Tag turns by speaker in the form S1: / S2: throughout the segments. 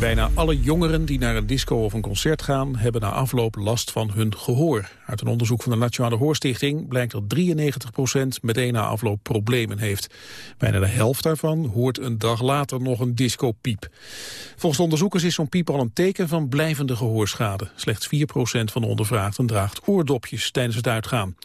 S1: Bijna alle jongeren die naar een disco of een concert gaan... hebben na afloop last van hun gehoor. Uit een onderzoek van de Nationale Hoorstichting... blijkt dat 93% meteen na afloop problemen heeft. Bijna de helft daarvan hoort een dag later nog een discopiep. Volgens de onderzoekers is zo'n piep al een teken van blijvende gehoorschade. Slechts 4% van de ondervraagden draagt oordopjes tijdens het uitgaan.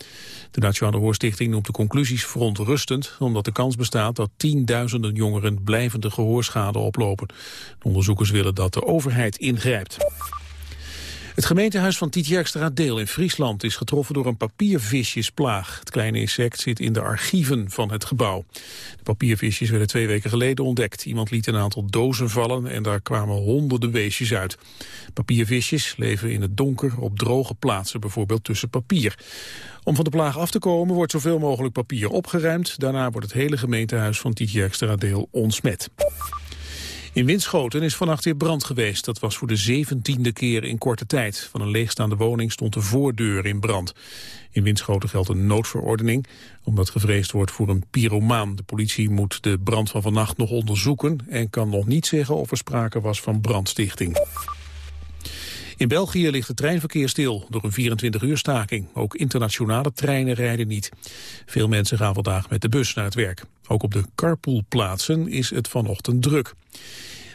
S1: De Nationale Hoorstichting noemt de conclusies verontrustend... omdat de kans bestaat dat tienduizenden jongeren blijvende gehoorschade oplopen. De onderzoekers willen dat de overheid ingrijpt. Het gemeentehuis van Tietjerkstraatdeel in Friesland is getroffen door een papiervisjesplaag. Het kleine insect zit in de archieven van het gebouw. De papiervisjes werden twee weken geleden ontdekt. Iemand liet een aantal dozen vallen en daar kwamen honderden weesjes uit. Papiervisjes leven in het donker op droge plaatsen, bijvoorbeeld tussen papier. Om van de plaag af te komen wordt zoveel mogelijk papier opgeruimd. Daarna wordt het hele gemeentehuis van Tietjerkstraatdeel ontsmet. In Winschoten is vannacht weer brand geweest. Dat was voor de zeventiende keer in korte tijd. Van een leegstaande woning stond de voordeur in brand. In Winschoten geldt een noodverordening, omdat gevreesd wordt voor een pyromaan. De politie moet de brand van vannacht nog onderzoeken... en kan nog niet zeggen of er sprake was van brandstichting. In België ligt het treinverkeer stil door een 24-uur staking. Ook internationale treinen rijden niet. Veel mensen gaan vandaag met de bus naar het werk. Ook op de carpoolplaatsen is het vanochtend druk.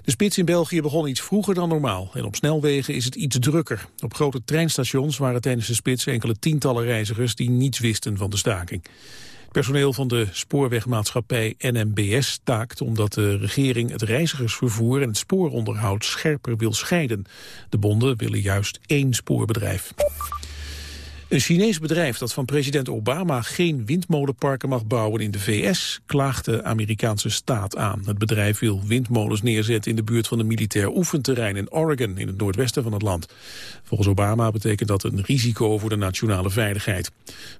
S1: De spits in België begon iets vroeger dan normaal en op snelwegen is het iets drukker. Op grote treinstations waren tijdens de spits enkele tientallen reizigers die niets wisten van de staking. Personeel van de spoorwegmaatschappij NMBS staakt omdat de regering het reizigersvervoer en het spooronderhoud scherper wil scheiden. De bonden willen juist één spoorbedrijf. Een Chinees bedrijf dat van president Obama geen windmolenparken mag bouwen in de VS, klaagt de Amerikaanse staat aan. Het bedrijf wil windmolens neerzetten in de buurt van een militair oefenterrein in Oregon, in het noordwesten van het land. Volgens Obama betekent dat een risico voor de nationale veiligheid.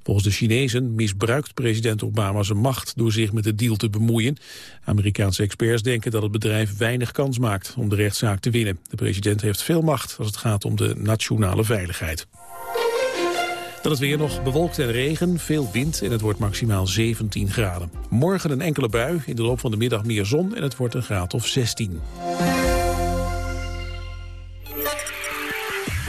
S1: Volgens de Chinezen misbruikt president Obama zijn macht door zich met de deal te bemoeien. Amerikaanse experts denken dat het bedrijf weinig kans maakt om de rechtszaak te winnen. De president heeft veel macht als het gaat om de nationale veiligheid. Dan het weer nog bewolkt en regen, veel wind en het wordt maximaal 17 graden. Morgen een enkele bui, in de loop van de middag meer zon en het wordt een graad of 16.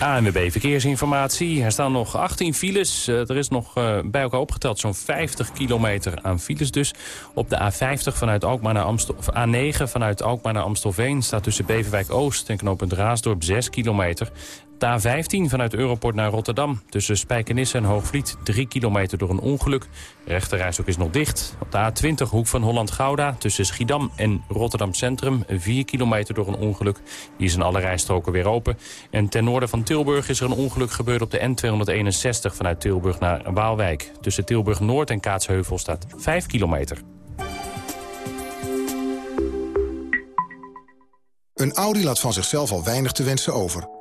S2: ANWB Verkeersinformatie. Er staan nog 18 files. Eh, er is nog uh, bij elkaar opgeteld zo'n 50 kilometer aan files dus. Op de A50 vanuit Alkmaar naar Amstel, of A9 vanuit Alkmaar naar Amstelveen... staat tussen Beverwijk Oost en knooppunt Raasdorp 6 kilometer. De A15 vanuit Europort naar Rotterdam. Tussen Spijkenisse en Hoogvliet 3 kilometer door een ongeluk. De rechterreis ook is nog dicht. Op de A20 hoek van Holland-Gouda tussen Schiedam en Rotterdam Centrum 4 kilometer door een ongeluk. Hier zijn alle rijstroken weer open. En ten noorden van Tilburg is er een ongeluk gebeurd op de N261 vanuit Tilburg naar Waalwijk. Tussen Tilburg Noord en Kaatsheuvel staat 5 kilometer.
S3: Een Audi laat van zichzelf al weinig te wensen over.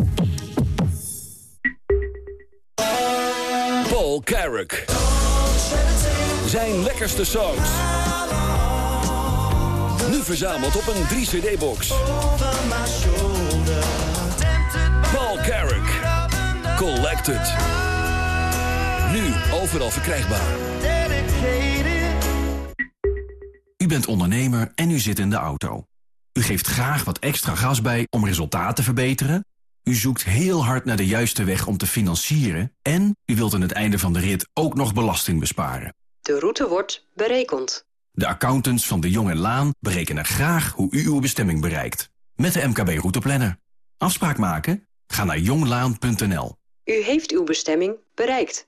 S4: Paul Carrick. Zijn lekkerste songs. Nu verzameld op een 3-cd-box. Paul Carrick. Collected. Nu overal verkrijgbaar.
S5: U bent ondernemer en u zit in de auto. U geeft graag wat extra gas bij om resultaten te verbeteren... U zoekt heel hard naar de juiste weg om te financieren... en u wilt aan het einde van de rit ook nog belasting besparen.
S6: De route wordt berekend.
S5: De accountants van de Jong en Laan berekenen graag hoe u uw bestemming bereikt. Met de MKB Routeplanner. Afspraak maken? Ga naar jonglaan.nl.
S6: U heeft uw bestemming bereikt.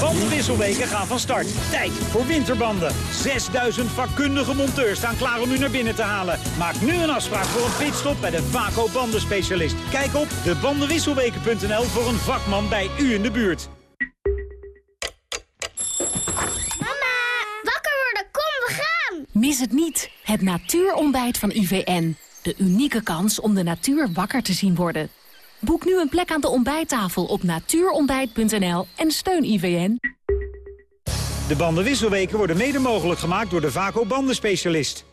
S7: Bandenwisselweken gaan van start. Tijd voor winterbanden. 6000 vakkundige monteurs staan klaar om u naar binnen te halen. Maak nu een afspraak voor een pitstop bij de Vaco bandenspecialist. Kijk op debandenwisselweken.nl voor een vakman bij u in de buurt.
S8: Mama, wakker worden, kom, we gaan!
S9: Mis het niet, het natuurontbijt van IVN. De unieke kans om de natuur wakker te zien worden. Boek nu een plek aan de ontbijttafel op natuurontbijt.nl en steun IVN.
S7: De bandenwisselweken worden mede mogelijk gemaakt door de Vaco bandenspecialist.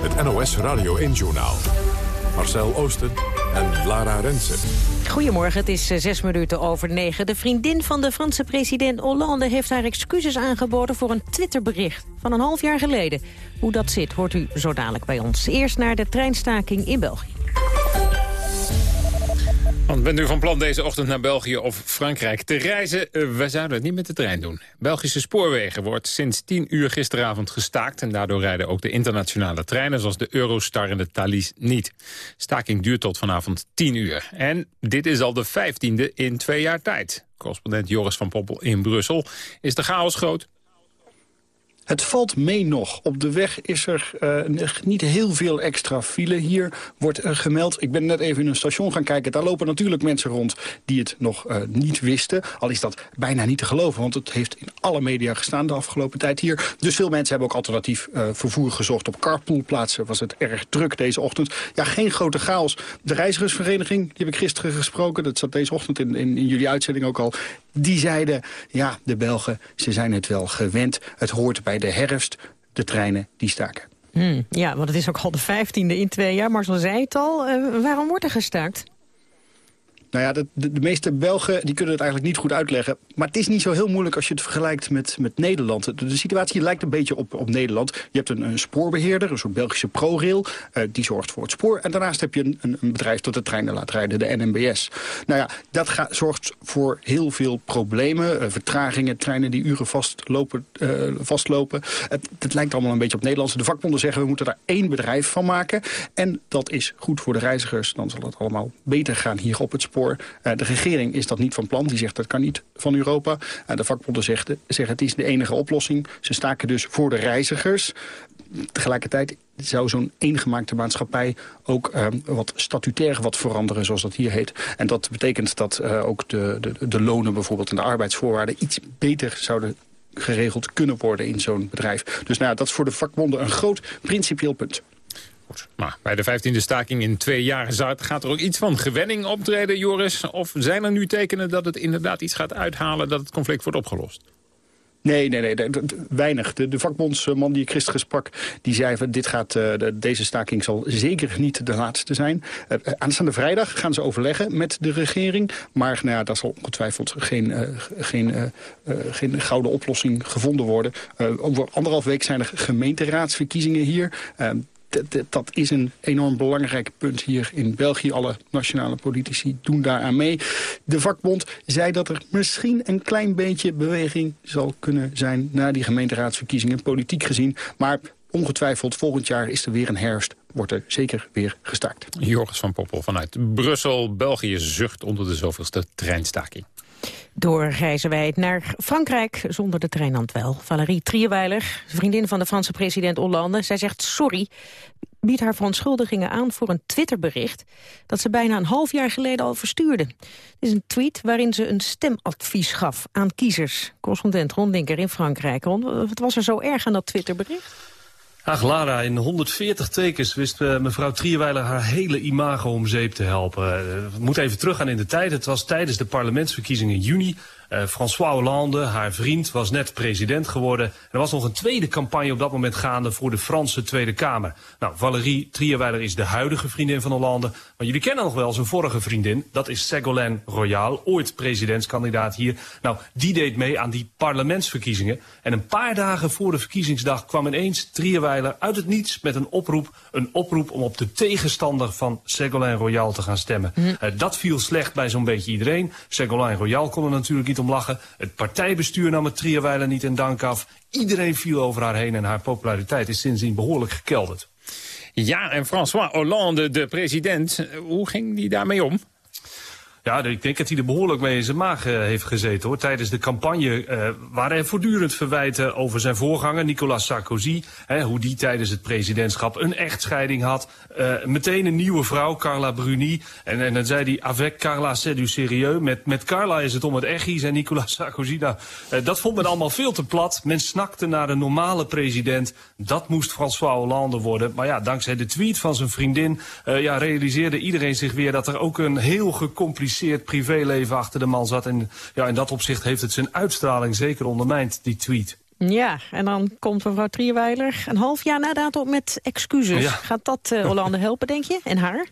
S10: Het NOS Radio 1-journaal. Marcel Oosten en Lara Rensen.
S11: Goedemorgen, het is eh, zes minuten over negen. De vriendin van de Franse president Hollande heeft haar excuses aangeboden... voor een Twitterbericht van een half jaar geleden. Hoe dat zit, hoort u zo dadelijk bij ons. Eerst naar de treinstaking in België.
S12: Want bent u van plan deze ochtend naar België of Frankrijk te reizen? Uh, wij zouden het niet met de trein doen. Belgische spoorwegen wordt sinds 10 uur gisteravond gestaakt... en daardoor rijden ook de internationale treinen... zoals de Eurostar en de Thalys niet. Staking duurt tot vanavond 10 uur. En dit is al de vijftiende in twee jaar tijd. Correspondent Joris van Poppel in Brussel. Is de chaos groot?
S13: Het valt mee nog. Op de weg is er uh, niet heel veel extra file. Hier wordt uh, gemeld, ik ben net even in een station gaan kijken... daar lopen natuurlijk mensen rond die het nog uh, niet wisten. Al is dat bijna niet te geloven, want het heeft in alle media gestaan... de afgelopen tijd hier. Dus veel mensen hebben ook alternatief vervoer gezocht. Op carpoolplaatsen was het erg druk deze ochtend. Ja, geen grote chaos. De reizigersvereniging, die heb ik gisteren gesproken... dat zat deze ochtend in, in, in jullie uitzending ook al... die zeiden, ja, de Belgen, ze zijn het wel gewend. Het hoort bij de herfst, de treinen die staken.
S11: Hmm, ja, want het is ook al de vijftiende in twee jaar. Marcel zei het al. Uh, waarom wordt er gestaakt?
S13: Nou ja, de, meeste Belgen die kunnen het eigenlijk niet goed uitleggen. Maar het is niet zo heel moeilijk als je het vergelijkt met, met Nederland. De, situatie lijkt een beetje op, op Nederland. Je hebt een, een spoorbeheerder, een soort Belgische ProRail. Uh, die zorgt voor het spoor. En daarnaast heb je een, een, bedrijf dat de treinen laat rijden, de NMBS. Nou ja, dat zorgt voor heel veel problemen. Uh, vertragingen, treinen die uren vastlopen. Uh, vastlopen. Het, het, lijkt allemaal een beetje op Nederlands. De vakbonden zeggen we moeten daar één bedrijf van maken. En dat is goed voor de reizigers. Dan zal het allemaal beter gaan hier op het spoor. Uh, de regering is dat niet van plan. Die zegt dat kan niet van Europa. Uh, de vakbonden zeggen, zeggen het is de enige oplossing. Ze staken dus voor de reizigers. Tegelijkertijd zou zo'n eengemaakte maatschappij ook uh, wat statutair wat veranderen, zoals dat hier heet. En dat betekent dat uh, ook de, de, de lonen bijvoorbeeld en de arbeidsvoorwaarden iets beter zouden geregeld kunnen worden in zo'n bedrijf. Dus nou, dat is voor de vakbonden een groot principieel punt.
S12: Maar bij de vijftiende staking in twee jaar gaat er ook iets van gewenning optreden, Joris? Of zijn er nu tekenen dat het inderdaad iets gaat uithalen dat het conflict wordt opgelost?
S13: Nee, nee, nee, weinig. De, vakbondsman die ik gisteren sprak, die zei van dit gaat, de, deze staking zal zeker niet de laatste zijn. Uh, aanstaande vrijdag gaan ze overleggen met de regering. Maar nou ja, daar zal ongetwijfeld geen, geen, geen gouden oplossing gevonden worden. over anderhalf week zijn er gemeenteraadsverkiezingen hier dat is een enorm belangrijk punt hier in België. Alle nationale politici doen daaraan mee. De vakbond zei dat er misschien een klein beetje beweging zal kunnen zijn... na die gemeenteraadsverkiezingen, politiek gezien. Maar ongetwijfeld volgend jaar is er weer een herfst. Wordt er zeker weer gestaakt.
S12: Joris van Poppel vanuit Brussel. België zucht onder de zoveelste treinstaking.
S11: Door reizen wij naar Frankrijk zonder de trein wel. Valérie Trierweiler, vriendin van de Franse president Hollande. Zij zegt sorry, biedt haar verontschuldigingen aan voor een Twitterbericht... dat ze bijna een half jaar geleden al verstuurde. Het is een tweet waarin ze een stemadvies gaf aan kiezers. Correspondent Ron Dinker in Frankrijk. Ron, wat was er zo erg aan dat Twitterbericht?
S14: Ach Lara, in 140 tekens wist uh, mevrouw Trierweiler haar hele imago om zeep te helpen. Uh, we moeten even teruggaan in de tijd. Het was tijdens de parlementsverkiezingen in juni. Uh, François Hollande, haar vriend, was net president geworden. Er was nog een tweede campagne op dat moment gaande voor de Franse Tweede Kamer. Nou, Valérie Trierweiler is de huidige vriendin van Hollande. Maar jullie kennen nog wel zijn vorige vriendin. Dat is Ségolène Royal, ooit presidentskandidaat hier. Nou, die deed mee aan die parlementsverkiezingen. En een paar dagen voor de verkiezingsdag kwam ineens Trierweiler uit het niets met een oproep. Een oproep om op de tegenstander van Ségolène Royal te gaan stemmen. Mm. Uh, dat viel slecht bij zo'n beetje iedereen. Ségolène Royal kon er natuurlijk niet om lachen. Het partijbestuur nam het Trierweiler niet in dank af. Iedereen viel over haar heen en haar populariteit is sindsdien behoorlijk gekelderd.
S12: Ja, en François Hollande, de president, hoe ging die daarmee om?
S14: Ja, ik denk dat hij er behoorlijk mee in zijn maag uh, heeft gezeten hoor. Tijdens de campagne uh, waren er voortdurend verwijten over zijn voorganger Nicolas Sarkozy. Hè, hoe die tijdens het presidentschap een echtscheiding had. Uh, meteen een nieuwe vrouw, Carla Bruni. En, en dan zei hij, avec Carla c'est du sérieux. Met, met Carla is het om het echi, zei Nicolas Sarkozy. Nou, dat vond men allemaal veel te plat. Men snakte naar een normale president. Dat moest François Hollande worden. Maar ja, dankzij de tweet van zijn vriendin ja, realiseerde iedereen zich weer dat er ook een heel gecompliceerd gecompliceerd privéleven achter de man zat. En ja, in dat opzicht heeft het zijn uitstraling zeker ondermijnd, die tweet.
S11: Ja, en dan komt mevrouw Trierweiler een half jaar na dato met excuses. Ja. Gaat dat uh, Hollande helpen, denk je? En haar?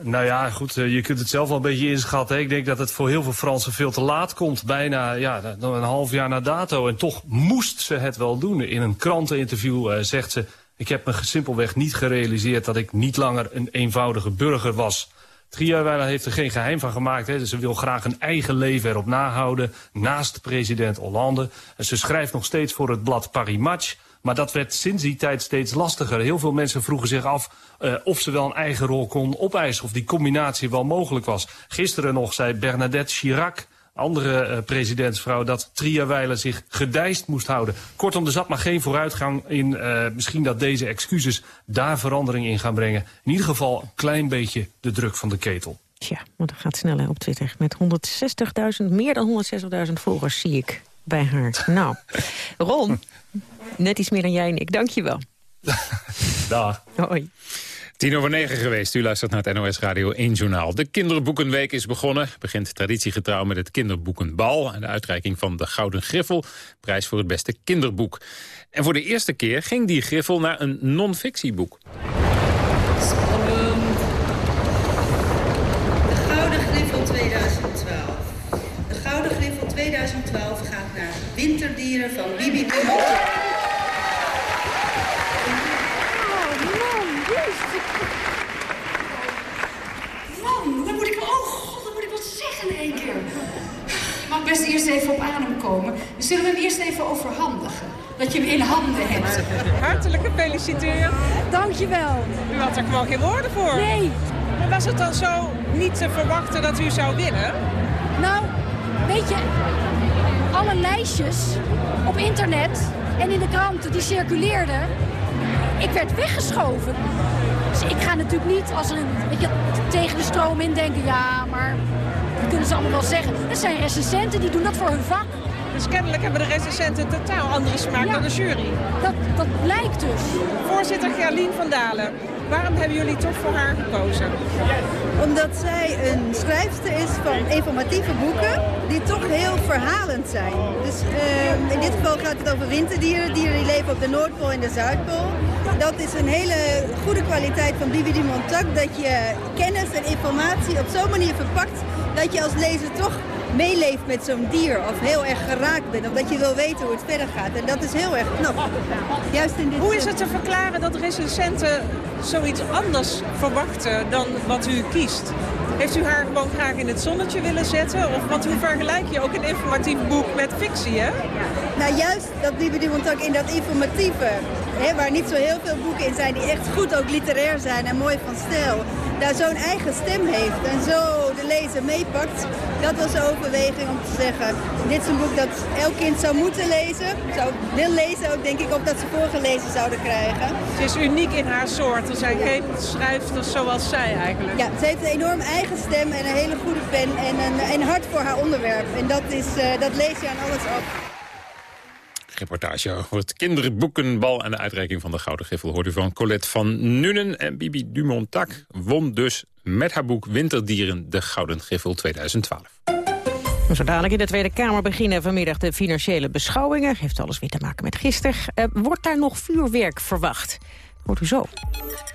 S14: Nou ja, goed, je kunt het zelf wel een beetje inschatten. Ik denk dat het voor heel veel Fransen veel te laat komt. Bijna ja, een half jaar na dato. En toch moest ze het wel doen. In een kranteninterview uh, zegt ze... ik heb me simpelweg niet gerealiseerd dat ik niet langer een eenvoudige burger was. Trierweiler heeft er geen geheim van gemaakt. Hè. Ze wil graag een eigen leven erop nahouden. Naast president Hollande. En ze schrijft nog steeds voor het blad Paris Match. Maar dat werd sinds die tijd steeds lastiger. Heel veel mensen vroegen zich af uh, of ze wel een eigen rol kon opeisen. Of die combinatie wel mogelijk was. Gisteren nog zei Bernadette Chirac andere uh, presidentsvrouw dat Tria zich gedijst moest houden. Kortom, er zat maar geen vooruitgang in uh, misschien dat deze excuses daar verandering in gaan brengen. In ieder geval een klein beetje de druk van de ketel.
S11: Tja, want dat gaat sneller op Twitter. Met 160.000, meer dan 160.000 volgers zie ik bij haar. nou, Ron, net iets meer dan jij en ik. Dank je wel.
S14: Dag.
S11: Hoi.
S12: Tien over negen geweest. U luistert naar het NOS Radio 1 Journaal. De Kinderboekenweek is begonnen. Begint traditiegetrouw met het Kinderboekenbal... en de uitreiking van de Gouden Griffel. Prijs voor het beste kinderboek. En voor de eerste keer ging die griffel naar een non-fictieboek.
S15: De Gouden Griffel 2012. De Gouden Griffel 2012 gaat naar Winterdieren van Bibi de
S16: mag best eerst even op adem komen. We zullen hem eerst even overhandigen. Dat je hem in handen hebt.
S17: Hartelijk gefeliciteerd.
S16: Dankjewel.
S17: U had er gewoon geen woorden voor.
S16: Nee.
S17: Maar was het dan zo niet te verwachten dat u zou winnen?
S16: Nou, weet je, alle lijstjes op internet en in de kranten die circuleerden, ik werd weggeschoven. Dus ik ga natuurlijk niet als er een, weet je, tegen de stroom in denken, ja, maar kunnen ze allemaal wel zeggen. Dat zijn recensenten, die doen dat voor hun vak.
S17: Dus kennelijk hebben de recensenten een totaal andere smaak dan de jury.
S16: Dat, dat blijkt dus.
S17: Voorzitter Gerlien van Dalen, waarom hebben jullie toch voor haar gekozen?
S18: Omdat zij een schrijfster is van informatieve boeken die toch heel verhalend zijn. Dus uh, in dit geval gaat het over winterdieren, dieren die leven op de Noordpool en de Zuidpool. Dat is een hele goede kwaliteit van Bibi dat je kennis en informatie op zo'n manier verpakt dat je als lezer toch meeleeft met zo'n dier of heel erg geraakt bent. Of dat je wil weten hoe het verder gaat. En dat is heel erg knap. Juist in dit
S17: hoe is het te verklaren dat recensenten zoiets anders verwachten dan wat u kiest? Heeft u haar gewoon graag in het zonnetje willen zetten? Of want hoe vergelijk je ook een informatief boek met fictie, hè?
S18: Nou, juist dat Bibi Dumontak in dat informatieve, hè, waar niet zo heel veel boeken in zijn... die echt goed ook literair zijn en mooi van stijl daar zo'n eigen stem heeft en zo de lezer meepakt. Dat was de overweging om te zeggen, dit is een boek dat elk kind zou moeten lezen. Zou wil lezen ook denk ik, of dat ze voorgelezen zouden krijgen.
S17: Ze is uniek in haar soort. Er zijn geen schrijfsters zoals zij eigenlijk.
S18: Ja, ze heeft een enorm eigen stem en een hele goede pen en een, een hart voor haar onderwerp. En dat, is, uh, dat lees je aan alles af
S12: reportage over het kinderboekenbal... en de uitreiking van de Gouden Griffel hoort u van Colette van Nuenen. En Bibi Dumontac won dus met haar boek Winterdieren de Gouden Griffel 2012.
S11: Zo in de Tweede Kamer beginnen vanmiddag de financiële beschouwingen. Heeft alles weer te maken met gisteren. Uh, wordt daar nog vuurwerk verwacht? Hoort u zo,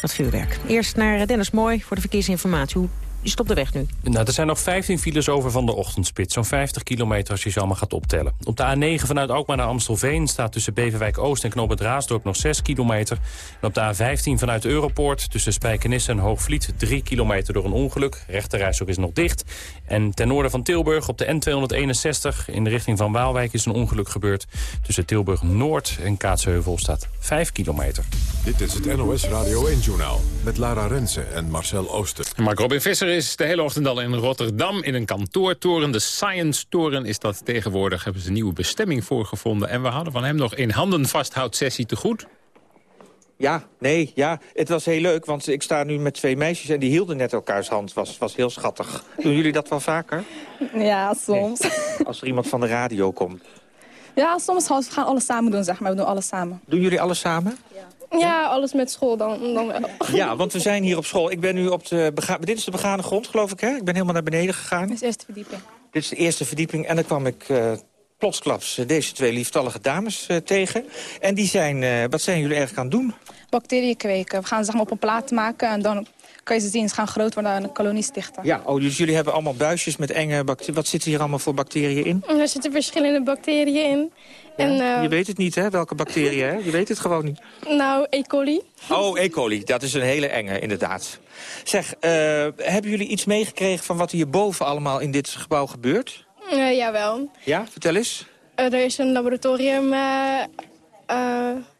S11: dat vuurwerk. Eerst naar Dennis Mooi voor de verkeersinformatie. Is het op de weg nu?
S2: Nou, er zijn nog 15 files over van de ochtendspit. Zo'n 50 kilometer als je ze allemaal gaat optellen. Op de A9 vanuit Alkmaar naar Amstelveen staat tussen Beverwijk Oost en Knoop het Raasdorp nog 6 kilometer. En op de A15 vanuit Europoort tussen Spijkenisse en Hoogvliet 3 kilometer door een ongeluk. Rechterrijstok is nog dicht. En ten noorden van Tilburg op de N261 in de richting van Waalwijk is een ongeluk gebeurd. Tussen Tilburg Noord en Kaatsheuvel staat 5 kilometer.
S10: Dit is het NOS Radio 1-journaal met Lara Rensen en Marcel Ooster.
S12: Mark Robin Visser is de hele ochtend al in Rotterdam in een kantoortoren. De Science Toren is dat tegenwoordig. Hebben ze een nieuwe bestemming voor gevonden. En we hadden van hem nog een handen sessie te goed.
S19: Ja, nee, ja. Het was heel leuk, want ik sta nu met twee meisjes... en die hielden net elkaars hand. was, was heel schattig. Doen jullie dat wel vaker?
S20: Ja, soms.
S19: Als er iemand van de radio komt.
S20: Ja, soms gaan we gaan alles samen doen, zeg maar. We doen alles samen.
S19: Doen jullie alles samen?
S20: Ja, alles met school dan, dan wel.
S19: Ja, want we zijn hier op school. Ik ben nu op de bega Dit is de begane grond, geloof ik, hè? Ik ben helemaal naar beneden gegaan. Dit
S20: is de eerste verdieping.
S19: Dit is de eerste verdieping. En dan kwam ik uh, plotsklaps uh, deze twee lieftallige dames uh, tegen. En die zijn... wat zijn jullie eigenlijk aan het doen?
S20: Bacteriën kweken. We gaan ze zeg maar, op een plaat maken en dan kan je ze zien. Ze gaan groot worden en een kolonie stichten.
S19: Ja, oh, dus jullie hebben allemaal buisjes met enge bacteriën. Wat zitten hier allemaal voor bacteriën in?
S20: Er zitten verschillende bacteriën in. En, uh...
S19: Je weet het niet, hè, welke bacteriën, hè? Je weet het gewoon niet.
S20: Nou, E. coli.
S19: Oh, E. coli. Dat is een hele enge, inderdaad. Zeg, uh, hebben jullie iets meegekregen van wat hierboven allemaal in dit gebouw gebeurt?
S20: Uh, jawel.
S19: Ja, vertel eens.
S20: er is een laboratorium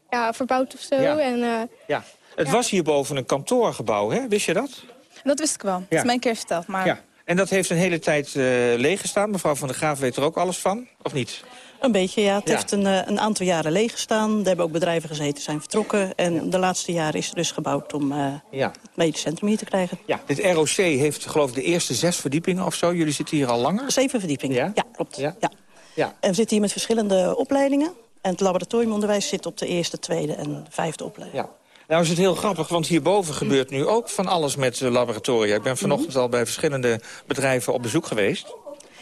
S20: ja, verbouwd of zo.
S19: Ja.
S20: En,
S19: ja. Het was hierboven een kantoorgebouw, hè? Wist je dat?
S20: Dat wist ik wel. Dat is mij een keer verteld. Maar...
S19: Ja. En dat heeft een hele tijd uh, leeggestaan. Mevrouw van der Graaf weet er ook alles van, of niet?
S21: Een beetje, ja. Het heeft een, een, aantal jaren leeggestaan. Er hebben ook bedrijven gezeten, zijn vertrokken. En de laatste jaren is het dus gebouwd om uh, ja. het medisch centrum hier te krijgen.
S19: Ja, dit ROC heeft geloof ik de eerste zes verdiepingen of zo. Jullie zitten hier al langer?
S21: Zeven verdiepingen, ja, klopt. Ja. Ja. ja. En we zitten hier met verschillende opleidingen. En het laboratoriumonderwijs zit op de eerste, tweede en vijfde opleiding.
S19: Ja. Nou is het heel grappig, want hierboven gebeurt nu ook van alles met laboratoria. Ik ben vanochtend al bij verschillende bedrijven op bezoek geweest.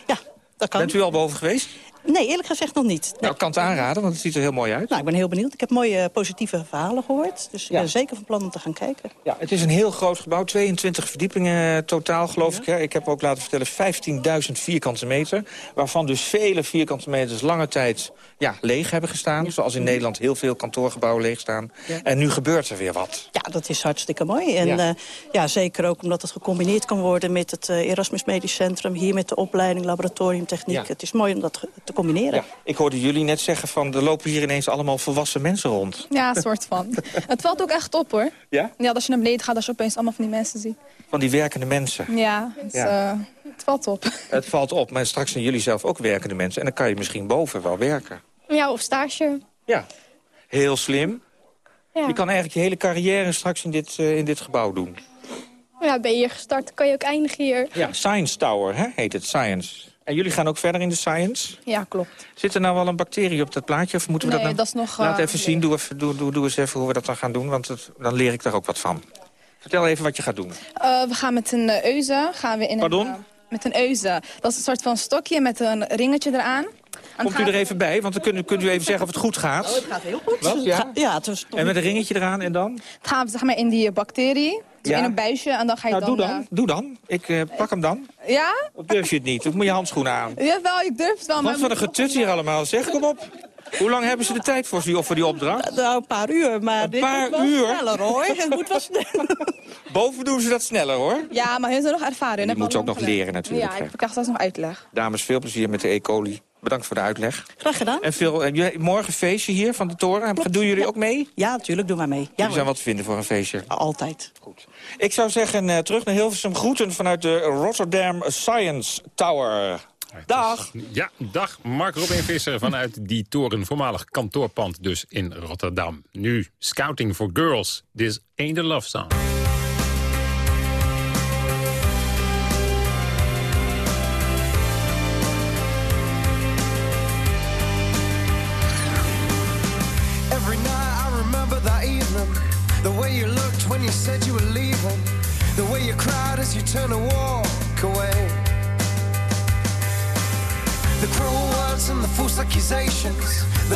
S21: Ja, dat kan.
S19: Bent u al boven geweest?
S21: Nee, eerlijk gezegd nog niet. Nee.
S19: Nou, ik kan het aanraden, want het ziet er heel mooi uit.
S21: Nou, ik ben heel benieuwd. Ik heb mooie positieve verhalen gehoord. Dus ik ben zeker van plan om te gaan kijken.
S19: Ja, het is een heel groot gebouw. 22 verdiepingen totaal, geloof ik. Hè. Ik heb ook laten vertellen 15.000 vierkante meter. Waarvan dus vele vierkante meters lange tijd ja, leeg hebben gestaan. Zoals in Nederland heel veel kantoorgebouwen leeg staan. En nu gebeurt er weer wat.
S21: Ja, dat is hartstikke mooi. En ja. Uh, ja zeker ook omdat het gecombineerd kan worden met het uh, Erasmus Medisch Centrum. Hier met de opleiding laboratoriumtechniek. Het is mooi om dat te combineren.
S19: Ja, ik hoorde jullie net zeggen van er lopen hier ineens allemaal volwassen mensen rond.
S20: Ja, een soort van. het valt ook echt op hoor.
S19: Ja?
S20: Ja, als je naar beneden gaat, als je opeens allemaal van die mensen ziet.
S19: Van die werkende mensen?
S20: Ja. Uh, het valt op.
S19: Het valt op, maar straks zijn jullie zelf ook werkende mensen. En dan kan je misschien boven wel werken.
S20: Ja, of stage.
S19: Ja, heel slim.
S20: Ja.
S19: Je kan eigenlijk je hele carrière straks in dit, uh, in dit gebouw doen.
S20: Ja, ben je hier gestart, kan je ook eindigen hier.
S19: Ja, Science Tower hè, heet het, Science. En jullie gaan ook verder in de science?
S20: Ja, klopt.
S19: Zit er nou wel een bacterie op dat plaatje? Of moeten we
S20: nee,
S19: dat,
S20: dat is nog...
S19: Laat
S20: uh,
S19: even zien, doe, even, doe, doe, doe eens even hoe we dat dan gaan doen. Want het, dan leer ik daar ook wat van. Vertel even wat je gaat doen.
S20: Uh, we gaan met een uh, euze. Gaan we in
S19: Pardon?
S20: Een, met een euze. Dat is een soort van stokje met een ringetje eraan.
S19: Komt u er even bij? Want dan kunt, kunt u even zeggen of het goed gaat.
S21: Oh, het gaat heel goed.
S19: Wat? Ja?
S21: ja het is
S19: en met een ringetje eraan en dan?
S20: Het gaan we zeg maar in die bacterie. Ja? In een buisje en dan ga je
S19: nou,
S20: dan...
S19: doe dan. Doe dan. Ik uh, pak hem dan.
S20: Ja?
S19: Of durf je het niet? Of moet je handschoenen aan?
S20: Jawel, ik durf het wel.
S19: Wat voor een getut hier allemaal. Zeg, kom op. Hoe lang hebben ze de tijd voor, die, voor die opdracht?
S21: Nou, een paar uur, maar
S19: een
S21: dit
S19: paar
S21: moet
S19: uur?
S21: sneller, hoor. Het moet wel sneller.
S19: Boven doen ze dat sneller, hoor.
S20: Ja, maar hun zijn nog ervaren.
S19: Die moeten ook nog leren, natuurlijk.
S20: Ja, ik krijg straks nog uitleg.
S19: Dames, veel plezier met de E. coli. Bedankt voor de uitleg.
S21: Graag gedaan.
S19: En veel, uh, morgen feestje hier van de toren. Klopt. Doen jullie
S21: ja.
S19: ook mee?
S21: Ja, natuurlijk doen wij mee. Ja,
S19: jullie zijn wat te vinden voor een feestje?
S21: Altijd.
S19: Goed. Ik zou zeggen, uh, terug naar Hilversum. Groeten vanuit de Rotterdam Science Tower. Dag.
S12: Ja, dag. Mark Robin Visser vanuit die toren. Voormalig kantoorpand dus in Rotterdam. Nu Scouting for Girls. This ain't a love song.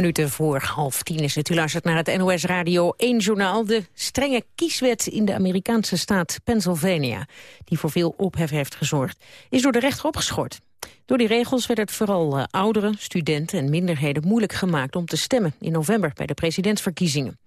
S11: Minuten voor half tien is het. U luistert naar het NOS Radio 1 journaal. De strenge kieswet in de Amerikaanse staat Pennsylvania... die voor veel ophef heeft gezorgd, is door de rechter opgeschort. Door die regels werd het vooral eh, ouderen, studenten en minderheden moeilijk gemaakt... om te stemmen in november bij de presidentsverkiezingen.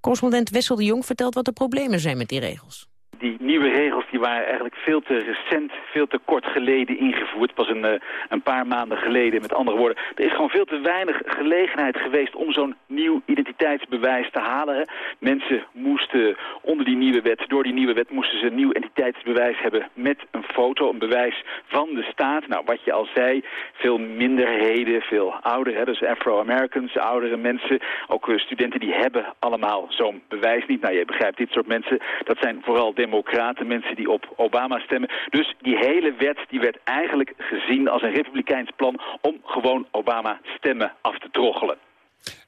S11: Correspondent Wessel de Jong vertelt wat de problemen zijn met die regels.
S22: Die nieuwe regels die waren eigenlijk veel te recent, veel te kort geleden ingevoerd. Pas een, eh, een paar maanden geleden, met andere woorden. Er is gewoon veel te weinig gelegenheid geweest om zo'n nieuw identiteitsbewijs te halen. Mensen moesten onder die nieuwe wet, door die nieuwe wet moesten ze een nieuw identiteitsbewijs hebben met een foto, een bewijs van de staat. Nou, wat je al zei, veel minderheden, veel ouderen, dus Afro-Americans, oudere mensen, ook eh, studenten die hebben allemaal zo'n bewijs niet. Nou, je begrijpt, dit soort mensen, dat zijn vooral mensen die op Obama stemmen. Dus die hele wet die werd eigenlijk gezien als een republikeins plan om gewoon Obama stemmen af te troggelen.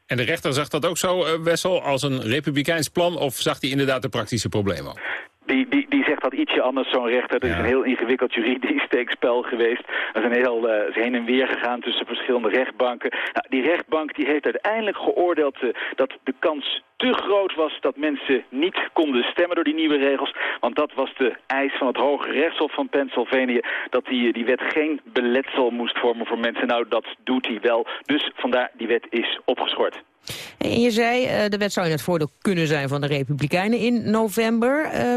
S12: En de rechter zag dat ook zo, eh, Wessel, als een republikeins plan... of zag hij inderdaad de praktische problemen?
S22: Die, die, die zegt dat ietsje anders, zo'n rechter. Dat is een heel ingewikkeld juridisch steekspel geweest. Er is een heel eh, is heen en weer gegaan tussen verschillende rechtbanken. Nou, die rechtbank die heeft uiteindelijk geoordeeld eh, dat de kans te groot was dat mensen niet konden stemmen door die nieuwe regels. Want dat was de eis van het Hoge Rechtshof van Pennsylvania. Dat die, die wet geen beletsel moest vormen voor mensen. Nou, dat doet hij wel. Dus vandaar die wet is opgeschort.
S11: En je zei, eh, de wet zou in het voordeel kunnen zijn van de Republikeinen in november. Eh,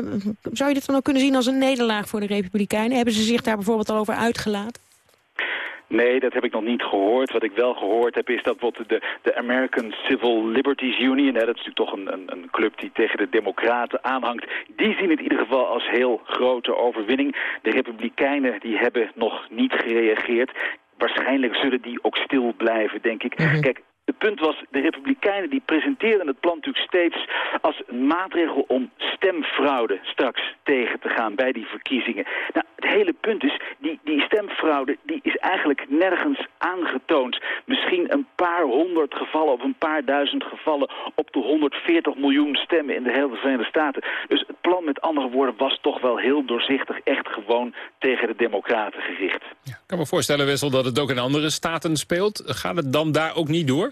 S11: zou je dit dan ook kunnen zien als een nederlaag voor de Republikeinen? Hebben ze zich daar bijvoorbeeld al over uitgelaten?
S22: Nee, dat heb ik nog niet gehoord. Wat ik wel gehoord heb is dat bijvoorbeeld de, de American Civil Liberties Union... Hè, dat is natuurlijk toch een, een, een club die tegen de democraten aanhangt... die zien het in ieder geval als heel grote overwinning. De republikeinen die hebben nog niet gereageerd. Waarschijnlijk zullen die ook stil blijven, denk ik. Kijk, het punt was, de Republikeinen die presenteren het plan natuurlijk steeds als een maatregel om stemfraude straks tegen te gaan bij die verkiezingen. Nou, het hele punt is, die, die stemfraude die is eigenlijk nergens aangetoond. Misschien een paar honderd gevallen of een paar duizend gevallen op de 140 miljoen stemmen in de hele Verenigde Staten. Dus het plan met andere woorden was toch wel heel doorzichtig, echt gewoon tegen de democraten gericht.
S12: Ik kan me voorstellen, Wessel, dat het ook in andere staten speelt. Gaat het dan daar ook niet door?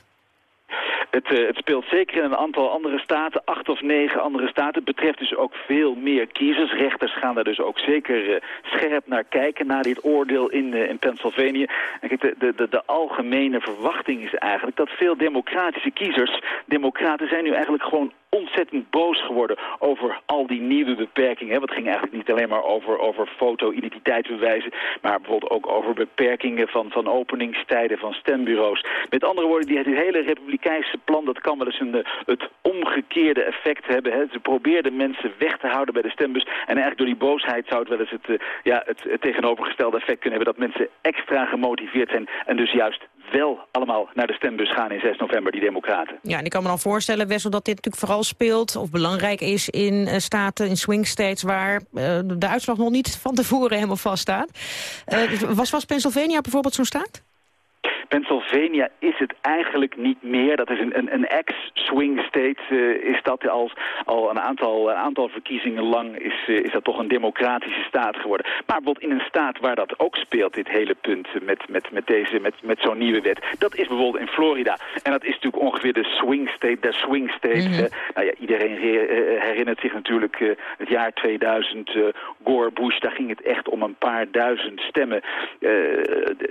S22: Het, eh, het speelt zeker in een aantal andere staten, acht of negen andere staten. Het betreft dus ook veel meer kiezers. Rechters gaan daar dus ook zeker eh, scherp naar kijken, naar dit oordeel in, eh, in Pennsylvania. En kijk, de, de, de algemene verwachting is eigenlijk dat veel democratische kiezers, democraten zijn nu eigenlijk gewoon ontzettend boos geworden over al die nieuwe beperkingen. Hè. Het ging eigenlijk niet alleen maar over, over foto-identiteitsbewijzen, maar bijvoorbeeld ook over beperkingen van, van openingstijden van stembureaus. Met andere woorden, die, hele republikeinse plan, dat kan wel eens een, eh, het omgekeerde effect hebben. Hè. Ze probeerden mensen weg te houden bij de stembus en eigenlijk door die boosheid zou het wel eens het, eh, ja, het tegenovergestelde effect kunnen hebben dat mensen extra gemotiveerd zijn en dus juist wel allemaal naar de stembus gaan in 6 november, die democraten.
S11: Ja, en ik kan me dan voorstellen, Wessel, dat dit natuurlijk vooral speelt... of belangrijk is in uh, staten, in swing states... waar uh, de uitslag nog niet van tevoren helemaal vaststaat. Uh, was, was Pennsylvania bijvoorbeeld zo'n staat?
S22: Pennsylvania is het eigenlijk niet meer. Dat is een, een, een ex-swing state. Uh, is dat als, al een aantal, een aantal verkiezingen lang is, uh, is dat toch een democratische staat geworden. Maar bijvoorbeeld in een staat waar dat ook speelt, dit hele punt met, met, met, deze, met, met zo'n nieuwe wet. Dat is bijvoorbeeld in Florida. En dat is natuurlijk ongeveer de swing state, de swing state. Mm -hmm. uh, nou ja, iedereen herinnert zich natuurlijk het jaar 2000, Gore Bush. Daar ging het echt om een paar duizend stemmen.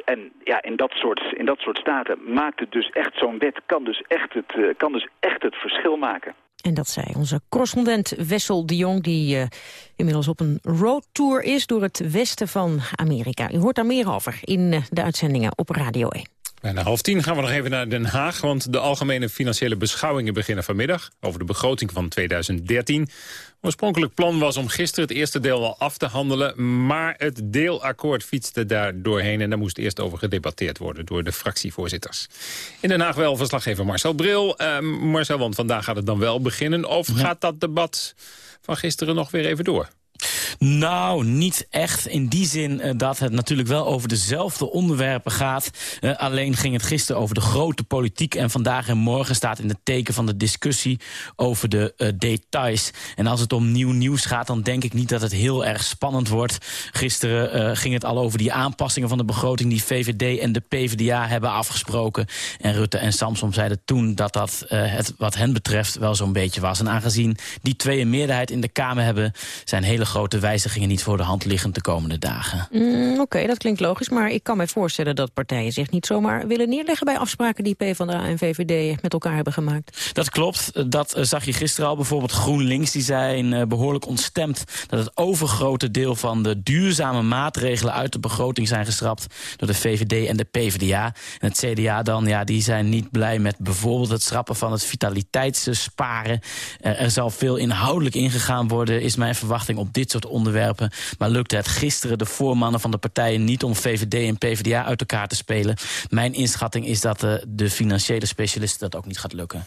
S22: en ja, in dat soort... In dat soort staten maakt het dus echt, zo'n wet kan dus echt, het, uh, kan dus echt het verschil maken.
S11: En dat zei onze correspondent Wessel de Jong... die uh, inmiddels op een roadtour is door het westen van Amerika. U hoort daar meer over in uh, de uitzendingen op Radio 1.
S12: Bijna half tien gaan we nog even naar Den Haag... want de algemene financiële beschouwingen beginnen vanmiddag... over de begroting van 2013. Oorspronkelijk plan was om gisteren het eerste deel al af te handelen... maar het deelakkoord fietste daar doorheen... en daar moest eerst over gedebatteerd worden door de fractievoorzitters. In Den Haag wel verslaggever Marcel Bril. Uh, Marcel, want vandaag gaat het dan wel beginnen. Of ja. gaat dat debat van gisteren nog weer even door?
S23: Nou, niet echt. In die zin uh, dat het natuurlijk wel over dezelfde onderwerpen gaat. Uh, alleen ging het gisteren over de grote politiek. En vandaag en morgen staat in het teken van de discussie over de uh, details. En als het om nieuw nieuws gaat, dan denk ik niet dat het heel erg spannend wordt. Gisteren ging het al over die aanpassingen van de begroting... die VVD en de PvdA hebben afgesproken. En Rutte en Samsom zeiden toen dat dat het wat hen betreft wel zo'n beetje was. En aangezien die twee een meerderheid in de Kamer hebben... zijn hele grote wijzigingen niet voor de hand liggend de komende dagen.
S11: Mm, Oké, okay, dat klinkt logisch, maar ik kan mij voorstellen dat partijen zich niet zomaar willen neerleggen bij afspraken die PvdA en VVD met elkaar hebben gemaakt.
S23: Dat klopt, dat uh, zag je gisteren al. Bijvoorbeeld GroenLinks, die zijn uh, behoorlijk ontstemd dat het overgrote deel van de duurzame maatregelen uit de begroting zijn geschrapt door de VVD en de PvdA. En het CDA dan, ja, die zijn niet blij met bijvoorbeeld het schrappen van het vitaliteitssparen. Uh, er zal veel inhoudelijk ingegaan worden, is mijn verwachting op dit soort onderwerpen. Maar lukte het gisteren de voormannen van de partijen niet om VVD en PvdA uit elkaar te spelen. Mijn inschatting is dat de, de financiële specialisten dat ook niet gaat lukken.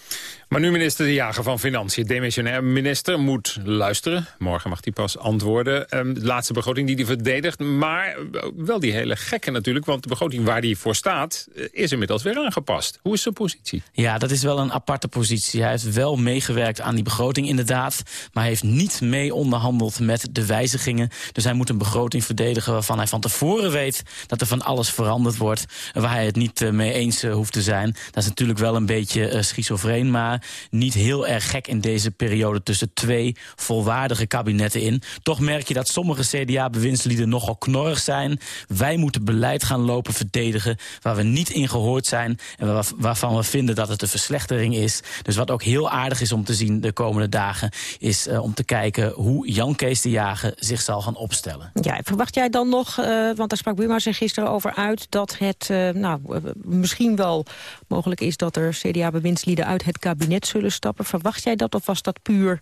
S12: Maar nu minister De Jager van Financiën, demissionair minister, moet luisteren. Morgen mag hij pas antwoorden. Um, de laatste begroting die hij verdedigt. Maar wel die hele gekke natuurlijk, want de begroting waar hij voor staat... is inmiddels weer aangepast. Hoe is zijn positie?
S23: Ja, dat is wel een aparte positie. Hij heeft wel meegewerkt aan die begroting inderdaad... maar heeft niet mee onderhandeld met de wijzigingen. Dus hij moet een begroting verdedigen waarvan hij van tevoren weet... dat er van alles veranderd wordt, waar hij het niet uh, mee eens hoeft te zijn. Dat is natuurlijk wel een beetje schizofreen, maar niet heel erg gek in deze periode tussen twee volwaardige kabinetten in. Toch merk je dat sommige CDA-bewindslieden nogal knorrig zijn. Wij moeten beleid gaan lopen verdedigen waar we niet in gehoord zijn... en waar, waarvan we vinden dat het een verslechtering is. Dus wat ook heel aardig is om te zien de komende dagen... is uh, om te kijken hoe Jan Kees de Jager zich zal gaan opstellen.
S11: Ja, verwacht jij dan nog, uh, want daar sprak Buma zich gisteren over uit... dat het uh, nou, misschien wel mogelijk is dat er CDA-bewindslieden uit het kabinet kabinet zullen stappen. Verwacht jij dat of was dat puur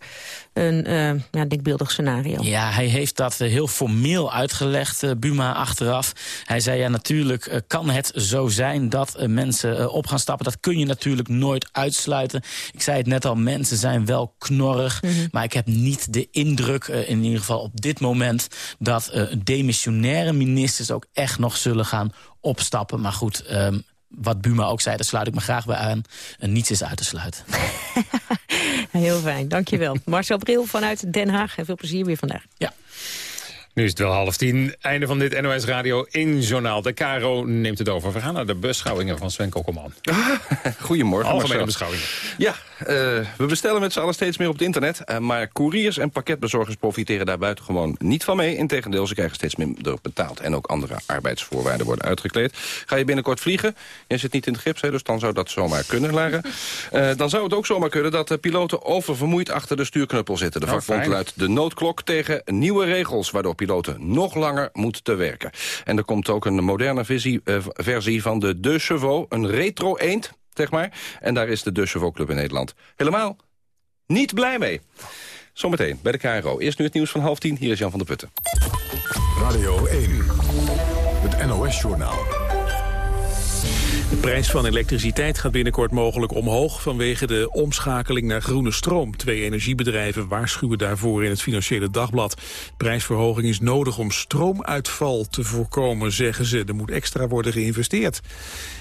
S11: een uh, ja, denkbeeldig scenario?
S23: Ja, hij heeft dat heel formeel uitgelegd, uh, Buma, achteraf. Hij zei ja, natuurlijk kan het zo zijn dat mensen op gaan stappen. Dat kun je natuurlijk nooit uitsluiten. Ik zei het net al, mensen zijn wel knorrig. Mm -hmm. Maar ik heb niet de indruk, in ieder geval op dit moment... dat demissionaire ministers ook echt nog zullen gaan opstappen. Maar goed, um, wat Buma ook zei, daar sluit ik me graag bij aan. En niets is uit te sluiten.
S11: Heel fijn, dankjewel. Marcel Bril vanuit Den Haag. En veel plezier weer vandaag.
S23: Ja.
S12: Nu is het wel half tien. Einde van dit NOS Radio 1 journaal. De Caro neemt het over. We gaan naar de beschouwingen van Sven Kokkelman.
S24: Goedemorgen.
S12: Algemene beschouwingen.
S24: Ja, eh, we bestellen met z'n allen steeds meer op het internet. eh, maar couriers en pakketbezorgers profiteren daar buitengewoon niet van mee. Integendeel, ze krijgen steeds minder betaald. En ook andere arbeidsvoorwaarden worden uitgekleed. Ga je binnenkort vliegen? Je zit niet in de gips, hè, dus dan zou dat zomaar kunnen, Lara. Eh, dan zou het ook zomaar kunnen dat de piloten oververmoeid achter de stuurknuppel zitten. De
S12: Nou,
S24: vakbond luidt de noodklok tegen nieuwe regels... waardoor piloten nog langer moeten werken. En er komt ook een moderne visie, eh, versie van de De Chevaux, een retro-eend, zeg maar. En daar is de De Chevaux Club in Nederland helemaal niet blij mee. Zometeen bij de KRO. Eerst nu het nieuws van half tien. Hier is Jan van der Putten.
S10: Radio 1, het NOS-journaal.
S1: De prijs van elektriciteit gaat binnenkort mogelijk omhoog vanwege de omschakeling naar groene stroom. Twee energiebedrijven waarschuwen daarvoor in het Financiële Dagblad. Prijsverhoging is nodig om stroomuitval te voorkomen, zeggen ze. Er moet extra worden geïnvesteerd.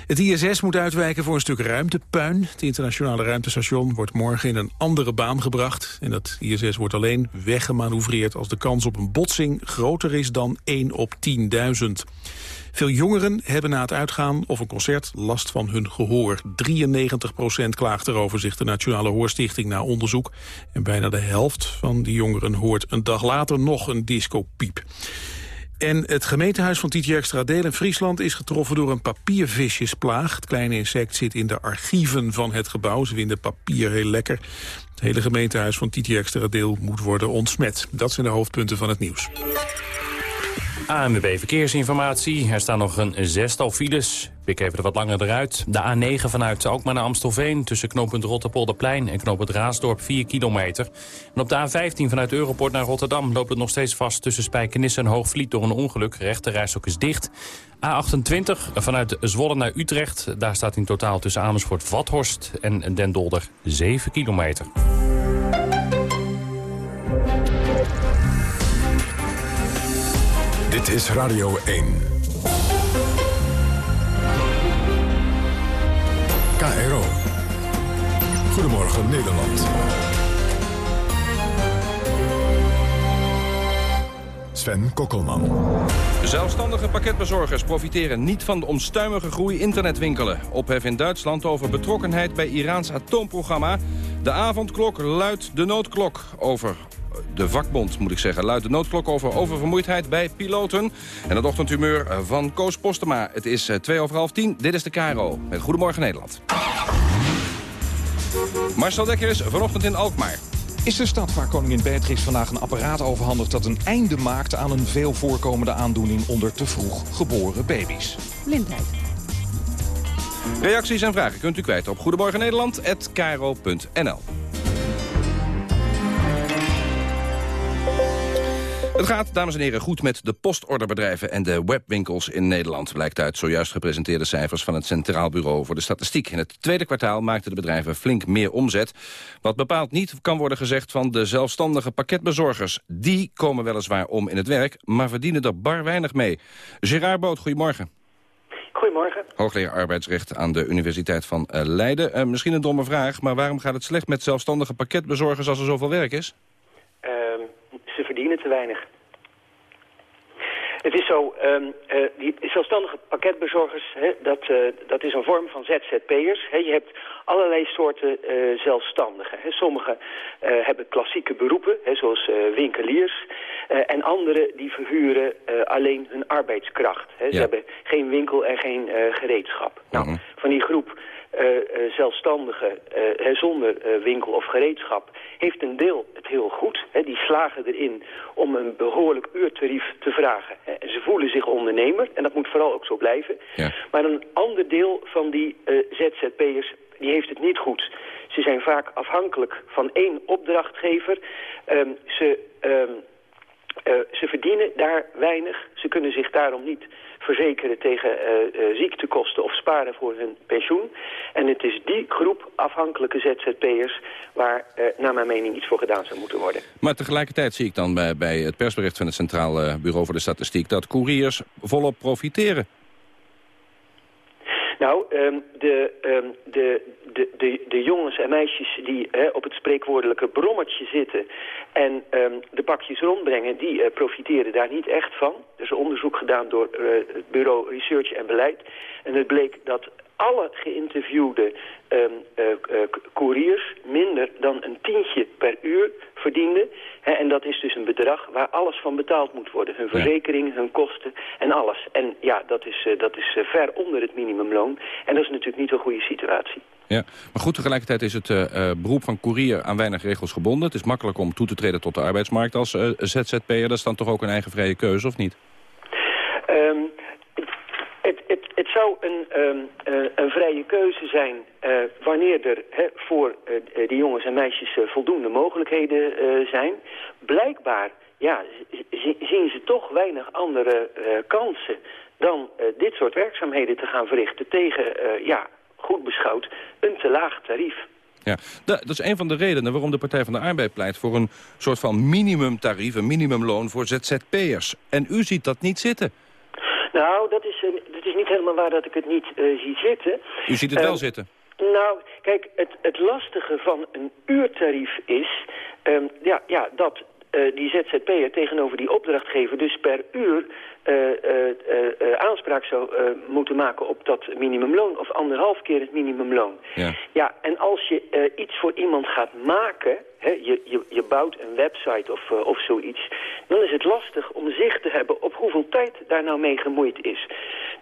S1: Het ISS moet uitwijken voor een stuk ruimtepuin. Het internationale ruimtestation wordt morgen in een andere baan gebracht. En dat ISS wordt alleen weggemanoeuvreerd als de kans op een botsing groter is dan 1 op 10.000. Veel jongeren hebben na het uitgaan of een concert last van hun gehoor. 93% klaagt erover, zegt de Nationale Hoorstichting na onderzoek. En bijna de helft van die jongeren hoort een dag later nog een discopiep. En het gemeentehuis van Tietjerkstradeel in Friesland is getroffen door een papiervisjesplaag. Het kleine insect zit in de archieven van het gebouw. Ze vinden papier heel lekker. Het hele gemeentehuis van Tietjerkstradeel moet worden ontsmet. Dat zijn de hoofdpunten van het nieuws.
S2: ANWB Verkeersinformatie. Er staan nog een zestal files. Pik even er wat langer eruit. De A9 vanuit Alkmaar naar Amstelveen... tussen knooppunt Rotterpolderplein en knooppunt Raasdorp 4 kilometer. En op de A15 vanuit Europort naar Rotterdam... loopt het nog steeds vast tussen Spijkenisse en Hoogvliet... door een ongeluk. Rechte reisook is dicht. A28 vanuit Zwolle naar Utrecht. Daar staat in totaal tussen Amersfoort, Vathorst en Den Dolder 7 kilometer.
S10: Dit is Radio 1. KRO. Goedemorgen Nederland. Sven Kokkelman.
S24: Zelfstandige pakketbezorgers profiteren niet van de onstuimige groei internetwinkelen. Ophef in Duitsland over betrokkenheid bij Iraans atoomprogramma. De avondklok luidt de noodklok over de vakbond, moet ik zeggen, luidt de noodklok over oververmoeidheid bij piloten. En het ochtendhumeur van Koos Postema. Het is eh, twee over half tien. Dit is de KRO met Goedemorgen Nederland. Marcel Dekker is vanochtend in Alkmaar.
S25: Is de stad waar koningin Beatrix vandaag een apparaat overhandigt... dat een einde maakt aan een veel voorkomende aandoening onder te vroeg geboren baby's.
S26: Blindheid.
S24: Reacties en vragen kunt u kwijt op Goedemorgen Het gaat, dames en heren, goed met de postorderbedrijven en de webwinkels in Nederland. Blijkt uit zojuist gepresenteerde cijfers van het Centraal Bureau voor de Statistiek. In het tweede kwartaal maakten de bedrijven flink meer omzet. Wat bepaald niet kan worden gezegd van de zelfstandige pakketbezorgers. Die komen weliswaar om in het werk, maar verdienen er bar weinig mee. Gerard Boot, goedemorgen.
S27: Goedemorgen.
S24: Hoogleraar arbeidsrecht aan de Universiteit van eh, Leiden. Eh, misschien een domme vraag, maar waarom gaat het slecht met zelfstandige pakketbezorgers als er zoveel werk is?
S27: Ehm, ze verdienen te weinig. Het is zo, ehm, eh, die zelfstandige pakketbezorgers, hè, dat, eh, dat is een vorm van ZZP'ers. Je hebt allerlei soorten eh, zelfstandigen. Hè. Sommigen hebben klassieke beroepen, hè, zoals winkeliers. En anderen die verhuren alleen hun arbeidskracht. Hè. Ze
S24: Ja.
S27: hebben geen winkel en geen gereedschap. Nou, van die groep zelfstandigen eh, hè, zonder eh, winkel of gereedschap heeft een deel het heel goed. Hè. Die slagen erin om een behoorlijk uurtarief te vragen. En ze voelen zich ondernemer en dat moet vooral ook zo blijven. Maar een ander deel van die eh, ZZP'ers die heeft het niet goed. Ze zijn vaak afhankelijk van één opdrachtgever. Ehm, ze... ehm, eh, ze verdienen daar weinig. Ze kunnen zich daarom niet verzekeren tegen eh, eh, ziektekosten of sparen voor hun pensioen. En het is die groep afhankelijke ZZP'ers waar naar mijn mening iets voor gedaan zou moeten worden.
S24: Maar tegelijkertijd zie ik dan bij, bij het persbericht van het Centraal Bureau voor de Statistiek... dat couriers volop profiteren.
S27: Nou, ehm, de, ehm, de, de, de, de jongens en meisjes die op het spreekwoordelijke brommertje zitten... en ehm, de pakjes rondbrengen, die eh, profiteren daar niet echt van. Er is onderzoek gedaan door eh, het bureau Research en Beleid. En het bleek dat alle geïnterviewde um, couriers minder dan een tientje per uur verdienden. En dat is dus een bedrag waar alles van betaald moet worden. Hun verzekering, hun kosten en alles. En ja, dat is, uh, dat is ver onder het minimumloon. En dat is natuurlijk niet een goede situatie.
S24: Ja, maar goed, tegelijkertijd is het beroep van courier aan weinig regels gebonden. Het is makkelijk om toe te treden tot de arbeidsmarkt als ZZP'er. Dat is dan toch ook een eigen vrije keuze, of niet?
S27: Um, zou een, um, uh, een vrije keuze zijn uh, wanneer er voor uh, die jongens en meisjes voldoende mogelijkheden zijn. Blijkbaar ja, zien ze toch weinig andere kansen dan dit soort werkzaamheden te gaan verrichten tegen, ja, goed beschouwd, een te laag tarief.
S24: Ja, dat is een van de redenen waarom de Partij van de Arbeid pleit voor een soort van minimumtarief, een minimumloon voor ZZP'ers. En u ziet dat niet zitten.
S27: Nou, dat is, dat is niet helemaal waar dat ik het niet uh, zie zitten.
S24: U ziet het wel zitten?
S27: Nou, kijk, het, het lastige van een uurtarief is... Um, ja, ja, dat die ZZP'er tegenover die opdrachtgever dus per uur aanspraak zou moeten maken op dat minimumloon... of anderhalf keer het minimumloon.
S24: Ja,
S27: ja en als je iets voor iemand gaat maken... He, je, je, je bouwt een website of, of zoiets... dan is het lastig om zicht te hebben op hoeveel tijd daar nou mee gemoeid is.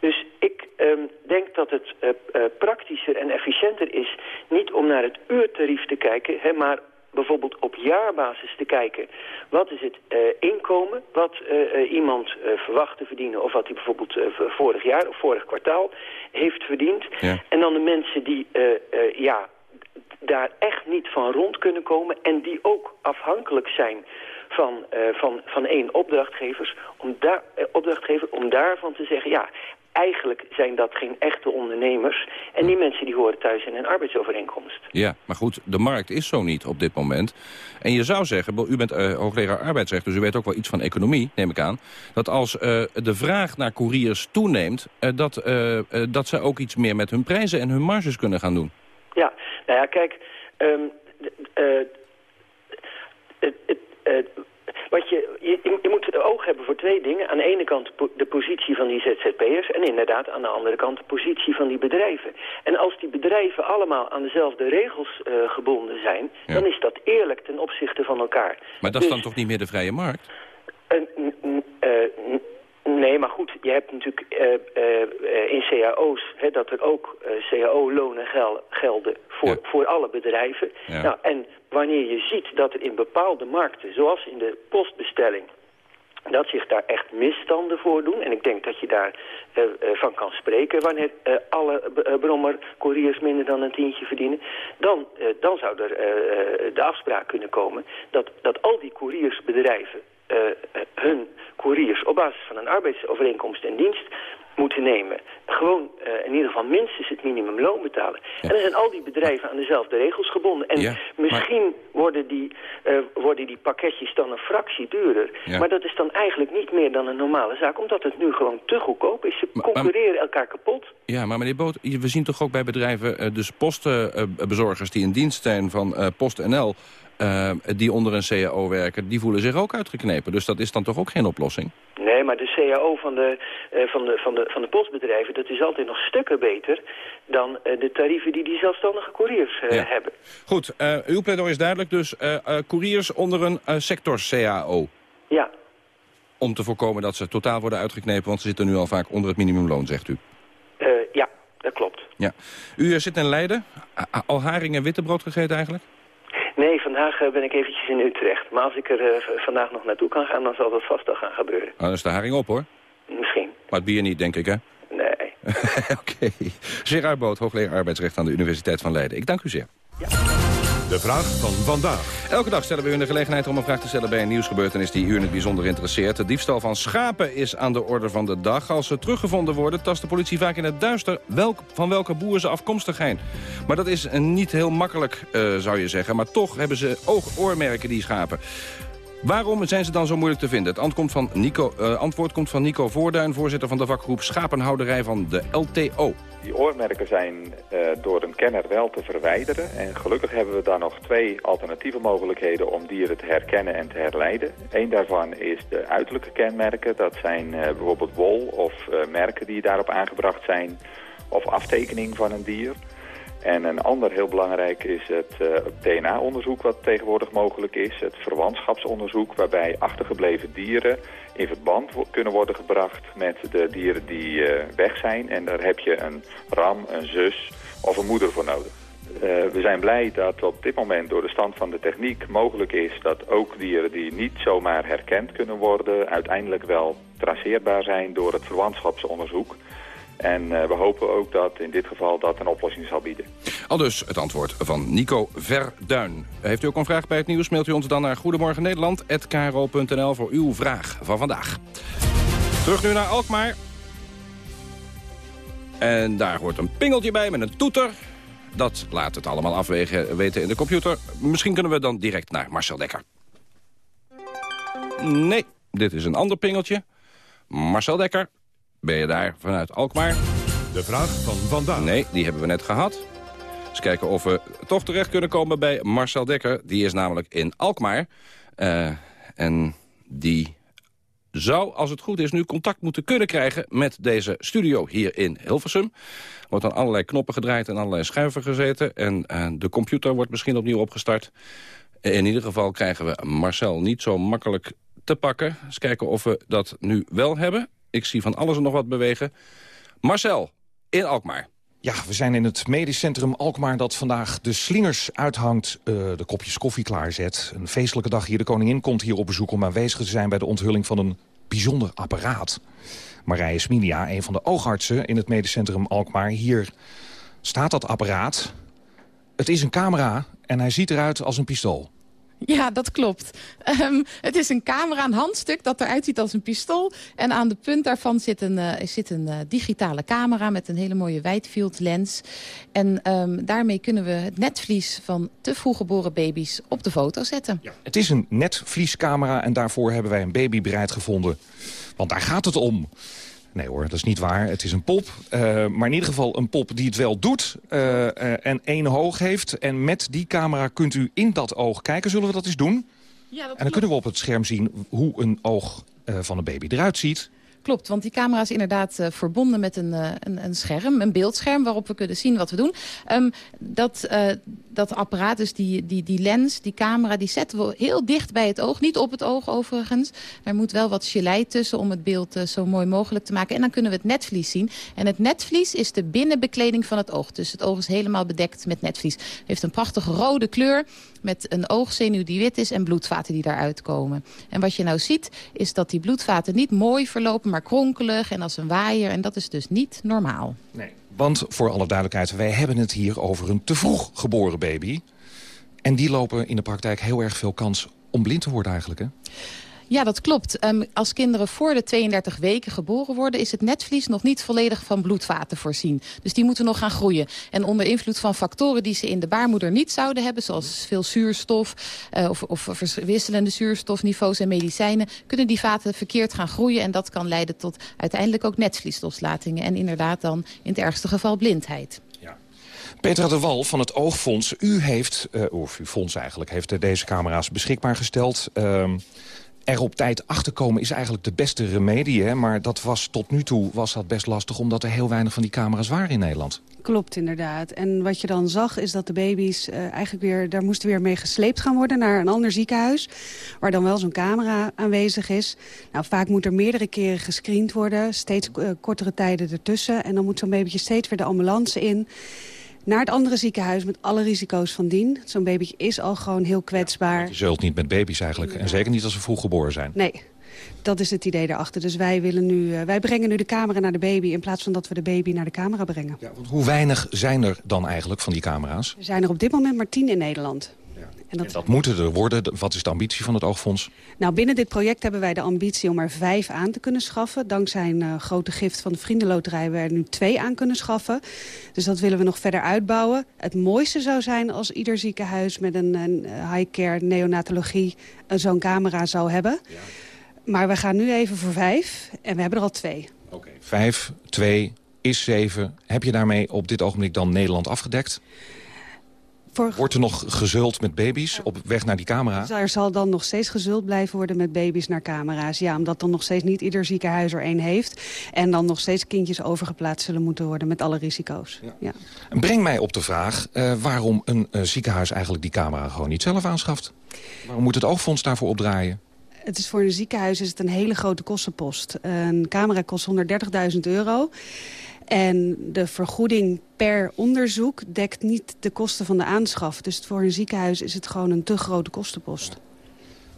S27: Dus ik um, denk dat het uh, uh, praktischer en efficiënter is... niet om naar het uurtarief te kijken, he, maar bijvoorbeeld op jaarbasis te kijken... wat is het uh, inkomen wat uh, iemand uh, verwacht te verdienen... of wat hij bijvoorbeeld vorig jaar of vorig kwartaal heeft verdiend.
S24: Ja.
S27: En dan de mensen die ja, daar echt niet van rond kunnen komen... en die ook afhankelijk zijn van, uh, van, van één opdrachtgever om, daar, opdrachtgever... om daarvan te zeggen, ja, eigenlijk zijn dat geen echte ondernemers... en die mensen die horen thuis in een arbeidsovereenkomst.
S24: Ja, maar goed, de markt is zo niet op dit moment. En je zou zeggen, u bent uh, hoogleraar arbeidsrecht... dus u weet ook wel iets van economie, neem ik aan... dat als de vraag naar couriers toeneemt... dat, dat ze ook iets meer met hun prijzen en hun marges kunnen gaan doen.
S27: Ja, nou ja, kijk, um, het, uh, wat je, je, je moet het oog hebben voor twee dingen. Aan de ene kant de positie van die ZZP'ers en inderdaad aan de andere kant de positie van die bedrijven. En als die bedrijven allemaal aan dezelfde regels uh, gebonden zijn, ja. dan is dat eerlijk ten opzichte van elkaar.
S24: Maar dat is dus, dan toch niet meer de vrije markt?
S27: Nee, maar goed, je hebt natuurlijk uh, uh, in cao's hè, dat er ook uh, cao-lonen gel gelden voor,
S24: ja.
S27: voor alle bedrijven.
S24: Ja.
S27: Nou, en wanneer je ziet dat er in bepaalde markten, zoals in de postbestelling, dat zich daar echt misstanden voordoen. En ik denk dat je daar uh, uh, van kan spreken wanneer uh, alle brommercouriers minder dan een tientje verdienen. Dan, dan zou er de afspraak kunnen komen dat, dat al die couriersbedrijven uh, hun couriers op basis van een arbeidsovereenkomst en dienst moeten nemen. Gewoon uh, in ieder geval minstens het minimumloon betalen. Ja. En dan zijn al die bedrijven aan dezelfde regels gebonden. En
S24: ja,
S27: misschien maar... worden, die, uh, worden die pakketjes dan een fractie duurder.
S24: Ja.
S27: Maar dat is dan eigenlijk niet meer dan een normale zaak. Omdat het nu gewoon te goedkoop is. Ze maar, concurreren maar... elkaar kapot.
S24: Ja, maar meneer Boot, we zien toch ook bij bedrijven... Uh, dus postbezorgers die in dienst zijn van PostNL... Uh, die onder een CAO werken, die voelen zich ook uitgeknepen. Dus dat is dan toch ook geen oplossing?
S27: Nee, maar de CAO van de, uh, van de, van de, van de postbedrijven... dat is altijd nog stukken beter dan uh, de tarieven die die zelfstandige couriers ja. hebben.
S24: Goed, uw pleidooi is duidelijk. Dus couriers onder een sectors-CAO.
S27: Ja.
S24: Om te voorkomen dat ze totaal worden uitgeknepen... want ze zitten nu al vaak onder het minimumloon, zegt u.
S27: ja, dat klopt.
S24: Ja. U zit in Leiden. Al haring en wittebrood gegeten eigenlijk?
S27: Nee, vandaag uh, ben ik eventjes in Utrecht. Maar als ik er uh, vandaag nog naartoe kan gaan, dan zal dat vast al gaan gebeuren.
S24: Oh, dan is de haring op, hoor.
S27: Misschien.
S24: Maar het bier niet, denk ik, hè?
S27: Nee.
S24: Oké. Okay. Gerard Boot, hoogleraar arbeidsrecht aan de Universiteit van Leiden. Ik dank u zeer.
S27: Ja.
S10: De vraag van vandaag.
S24: Elke dag stellen we u de gelegenheid om een vraag te stellen bij een nieuwsgebeurtenis die u in het bijzonder interesseert. De diefstal van schapen is aan de orde van de dag. Als ze teruggevonden worden, tast de politie vaak in het duister welk, van welke boer ze afkomstig zijn. Maar dat is niet heel makkelijk, uh, zou je zeggen. Maar toch hebben ze oog-oormerken, die schapen. Waarom zijn ze dan zo moeilijk te vinden? Het antwoord, van Nico, uh, antwoord komt van Nico Voorduin, voorzitter van de vakgroep Schapenhouderij van de LTO.
S28: Die oormerken zijn eh, door een kenner wel te verwijderen. En gelukkig hebben we daar nog twee alternatieve mogelijkheden om dieren te herkennen en te herleiden. Eén daarvan is de uiterlijke kenmerken. Dat zijn eh, bijvoorbeeld wol of eh, merken die daarop aangebracht zijn. Of aftekening van een dier. En een ander heel belangrijk is het uh, DNA-onderzoek wat tegenwoordig mogelijk is. Het verwantschapsonderzoek waarbij achtergebleven dieren in verband kunnen worden gebracht met de dieren die uh, weg zijn. En daar heb je een ram, een zus of een moeder voor nodig. Uh, we zijn blij dat op dit moment door de stand van de techniek mogelijk is dat ook dieren die niet zomaar herkend kunnen worden uiteindelijk wel traceerbaar zijn door het verwantschapsonderzoek. En uh, we hopen ook dat in dit geval dat een oplossing zal bieden.
S24: Al dus het antwoord van Nico Verduin. Heeft u ook een vraag bij het nieuws, mailt u ons dan naar Goedemorgen Nederland@kro.nl voor uw vraag van vandaag. Terug nu naar Alkmaar. En daar hoort een pingeltje bij met een toeter. Dat laat het allemaal afwegen weten in de computer. Misschien kunnen we dan direct naar Marcel Dekker. Nee, dit is een ander pingeltje. Marcel Dekker, ben je daar vanuit Alkmaar?
S10: De vraag van vandaag.
S24: Nee, die hebben we net gehad. Eens kijken of we toch terecht kunnen komen bij Marcel Dekker. Die is namelijk in Alkmaar. Uh, en die zou, als het goed is, nu contact moeten kunnen krijgen... met deze studio hier in Hilversum. Er wordt aan allerlei knoppen gedraaid en allerlei schuiven gezeten. En uh, de computer wordt misschien opnieuw opgestart. In ieder geval krijgen we Marcel niet zo makkelijk te pakken. Eens kijken of we dat nu wel hebben. Ik zie van alles en nog wat bewegen. Marcel, in Alkmaar.
S25: Ja, we zijn in het medisch centrum Alkmaar dat vandaag de slingers uithangt, uh, de kopjes koffie klaarzet. Een feestelijke dag hier. De koningin komt hier op bezoek om aanwezig te zijn bij de onthulling van een bijzonder apparaat. Marije Smilia, een van de oogartsen in het medisch centrum Alkmaar. Hier staat dat apparaat. Het is een camera en hij ziet eruit als een pistool.
S29: Ja, dat klopt. Um, het is een camera, een handstuk dat eruit ziet als een pistool. En aan de punt daarvan zit een, uh, zit een uh, digitale camera met een hele mooie widefield lens. En um, daarmee kunnen we het netvlies van te vroeg geboren baby's op de foto zetten.
S25: Ja. Het is een netvliescamera en daarvoor hebben wij een baby bereid gevonden. Want daar gaat het om. Nee hoor, dat is niet waar. Het is een pop. Uh, maar in ieder geval een pop die het wel doet uh, uh, en één oog heeft. En met die camera kunt u in dat oog kijken. Zullen we dat eens doen?
S29: Ja, dat
S25: en dan kunnen we op het scherm zien hoe een oog van een baby eruit ziet.
S29: Klopt, want die camera is inderdaad uh, verbonden met een, uh, een, een, scherm, een beeldscherm... waarop we kunnen zien wat we doen. Um, dat, uh, dat apparaat, dus die, die, die lens, die camera, die zetten we heel dicht bij het oog. Niet op het oog overigens. Er moet wel wat gelei tussen om het beeld zo mooi mogelijk te maken. En dan kunnen we het netvlies zien. En het netvlies is de binnenbekleding van het oog. Dus het oog is helemaal bedekt met netvlies. Het heeft een prachtige rode kleur met een oogzenuw die wit is en bloedvaten die daaruit komen. En wat je nou ziet, is dat die bloedvaten niet mooi verlopen, maar kronkelig en als een waaier. En dat is dus niet normaal.
S25: Nee. Want, voor alle duidelijkheid, wij hebben het hier over een te vroeg geboren baby. En die lopen in de praktijk heel erg veel kans om blind te worden eigenlijk, hè?
S29: Ja, dat klopt. Um, als kinderen voor de 32 weken geboren worden... is het netvlies nog niet volledig van bloedvaten voorzien. Dus die moeten nog gaan groeien. En onder invloed van factoren die ze in de baarmoeder niet zouden hebben... zoals veel zuurstof uh, of, of wisselende zuurstofniveaus en medicijnen... kunnen die vaten verkeerd gaan groeien. En dat kan leiden tot uiteindelijk ook netvlieslosslatingen. En inderdaad dan in het ergste geval blindheid.
S25: Petra de Wal van het Oogfonds, u heeft, uh, of uw fonds eigenlijk, heeft deze camera's beschikbaar gesteld. Uh, er op tijd achterkomen is eigenlijk de beste remedie. Hè? Maar dat was, tot nu toe was dat best lastig... omdat er heel weinig van die camera's waren in Nederland.
S30: Klopt, inderdaad. En wat je dan zag is dat de baby's uh, eigenlijk weer... daar moesten weer mee gesleept gaan worden naar een ander ziekenhuis... waar dan wel zo'n camera aanwezig is. Nou, vaak moet er meerdere keren gescreend worden. Steeds uh, kortere tijden ertussen. En dan moet zo'n babytje steeds weer de ambulance in naar het andere ziekenhuis met alle risico's van dien. Zo'n babytje is al gewoon heel kwetsbaar. Ja,
S25: je zult niet met baby's eigenlijk. En zeker niet als ze vroeg geboren zijn.
S30: Nee, dat is het idee daarachter. Dus wij, willen nu, uh, wij brengen nu de camera naar de baby... in plaats van dat we de baby naar de camera brengen.
S25: Ja, want hoe weinig zijn er dan eigenlijk van die camera's?
S30: Er zijn er op dit moment maar tien in Nederland.
S25: En dat, en dat moeten er worden. Wat is de ambitie van het Oogfonds?
S30: Nou, binnen dit project hebben wij de ambitie om er vijf aan te kunnen schaffen. Dankzij een uh, grote gift van de Vriendenloterij hebben we er nu twee aan kunnen schaffen. Dus dat willen we nog verder uitbouwen. Het mooiste zou zijn als ieder ziekenhuis met een, een high-care neonatologie zo'n camera zou hebben. Ja. Maar we gaan nu even voor vijf en we hebben er al twee.
S25: Oké, okay. vijf, twee, is 7. Heb je daarmee op dit ogenblik dan Nederland afgedekt? Wordt er nog gezult met baby's op weg naar die camera?
S30: Er zal dan nog steeds gezult blijven worden met baby's naar camera's. Ja, omdat dan nog steeds niet ieder ziekenhuis er één heeft. En dan nog steeds kindjes overgeplaatst zullen moeten worden met alle risico's. Ja.
S25: Breng mij op de vraag uh, waarom een uh, ziekenhuis eigenlijk die camera gewoon niet zelf aanschaft. Waarom moet het oogfonds daarvoor opdraaien?
S30: Het is voor een ziekenhuis is het een hele grote kostenpost. Een camera kost 130.000 euro. En de vergoeding per onderzoek dekt niet de kosten van de aanschaf. Dus voor een ziekenhuis is het gewoon een te grote kostenpost.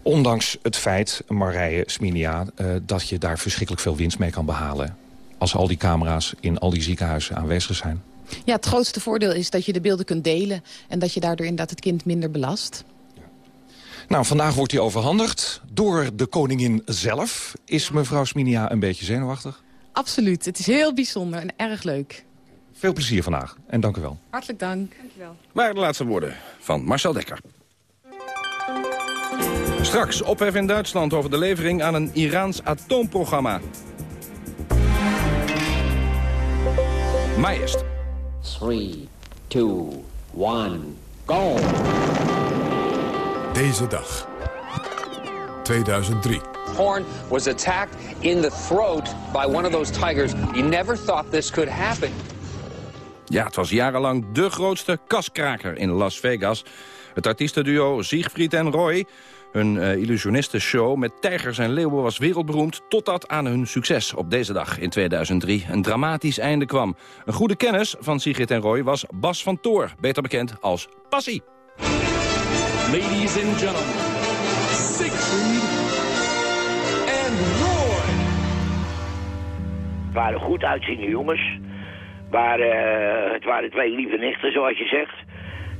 S25: Ondanks het feit, Marije Sminia, uh, dat je daar verschrikkelijk veel winst mee kan behalen. Als al die camera's in al die ziekenhuizen aanwezig zijn.
S29: Ja, het grootste voordeel is dat je de beelden kunt delen... en dat je daardoor inderdaad het kind minder belast.
S25: Nou, vandaag wordt hij overhandigd door de koningin zelf. Is mevrouw Sminia een beetje zenuwachtig?
S29: Absoluut. Het is heel bijzonder en erg leuk.
S25: Veel plezier vandaag en dank u wel.
S29: Hartelijk dank. dank u wel.
S24: Maar de laatste woorden van Marcel Dekker. Straks ophef in Duitsland over de levering aan een Iraans atoomprogramma. Maar eerst.
S31: 3, 2, 1, go!
S10: Deze dag. 2003.
S32: Horn was attacked in the throat by one of those tigers. You never thought this could happen.
S24: Ja, het was jarenlang de grootste kaskraker in Las Vegas. Het artiestenduo Siegfried en Roy. Hun uh, illusionistenshow met tijgers en leeuwen was wereldberoemd... totdat aan hun succes op deze dag in 2003 een dramatisch einde kwam. Een goede kennis van Sigrid en Roy was Bas van Toor, beter bekend als Passie.
S33: Ladies and gentlemen, Siegfried
S34: waren goed uitziende jongens. Maar, uh, het waren twee lieve nichten, zoals je zegt.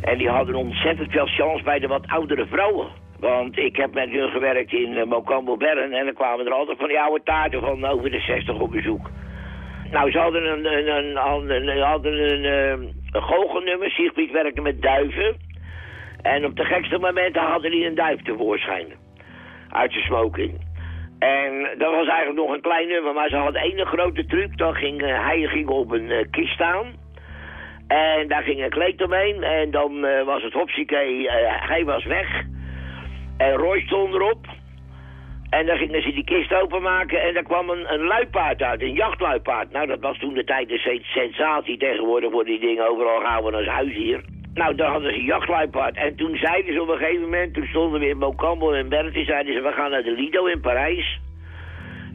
S34: En die hadden ontzettend veel chance bij de wat oudere vrouwen. Want ik heb met hun gewerkt in uh, Mocambo Bern en dan kwamen er altijd van die oude taarten van over de 60 op bezoek. Nou, ze hadden een, een, een, hadden een, een, een goochelnummer, Siegfried werkte met duiven. En op de gekste momenten hadden die een duif tevoorschijn. Uit zijn smoking. En dat was eigenlijk nog een klein nummer, maar ze had één grote truc. Dan ging, uh, hij ging op een uh, kist staan. En daar ging een kleed omheen. En dan uh, was het hopsiekee, hij was weg. En Roy stond erop. En dan gingen ze die kist openmaken en daar kwam een, een luipaard uit, een jachtluipaard. Nou, dat was toen de tijd een sensatie. Tegenwoordig worden die dingen overal gehouden als huisdier. Nou, daar hadden ze een jachtluipaard. En toen zeiden ze op een gegeven moment, toen stonden we in Mocambo en Bertie, zeiden ze, we gaan naar de Lido in Parijs.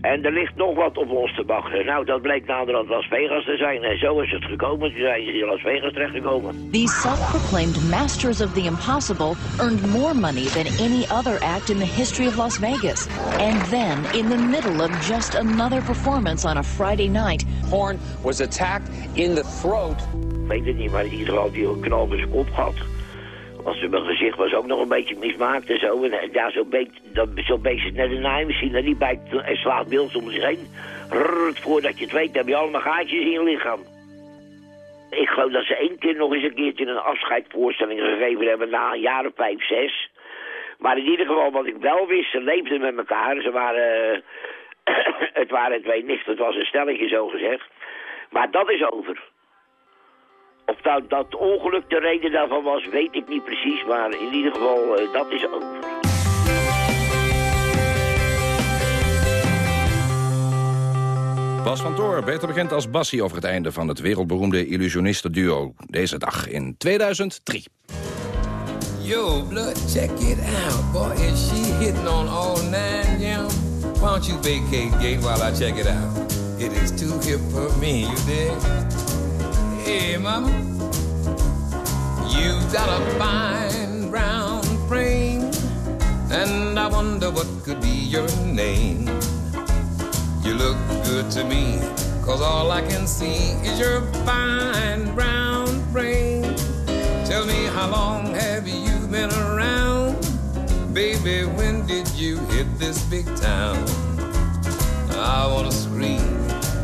S34: En er ligt nog wat op ons te bakken. Nou, dat bleek naderhand Las Vegas te zijn. En zo is het gekomen. Toen zijn ze in Las Vegas terechtgekomen.
S35: These self-proclaimed masters of the impossible earned more money than any other act in the history of Las Vegas. And then, in the middle of just another performance on a Friday night...
S32: Horn was attacked in the throat.
S34: Ik weet het niet, maar in ieder geval die knal op zijn kop gehad. Want mijn gezicht was ook nog een beetje mismaakt en zo. En ja, zo'n beetje, zo beetje net een naaimachine. Die bijt en slaat beeld om zich heen. Voordat je het weet heb je allemaal gaatjes in je lichaam. Ik geloof dat ze één keer nog eens een keertje een afscheidsvoorstelling gegeven hebben na een jaar vijf, zes. Maar in ieder geval, wat ik wel wist, ze leefden met elkaar. Ze waren, het waren twee nichten, het was een stelletje zo gezegd. Maar dat is over. Of dat, dat ongeluk de reden daarvan was, weet ik niet precies. Maar in ieder geval, uh, dat is over.
S24: Bas van Toor, beter bekend als Bassie over het einde van het wereldberoemde illusionistenduo. Deze dag in 2003.
S36: Yo, blood, check it out. Boy, is she hitting on all nine, yeah? Why don't you vacate gate while I check it out? It is too hip for me, you dig? Hey, mama, you've got a fine brown frame, and I wonder what could be your name. You look good to me, cause all I can see is your fine brown frame. Tell me, how long have you been around? Baby, when did you hit this big town? I wanna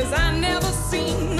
S37: cause I never seen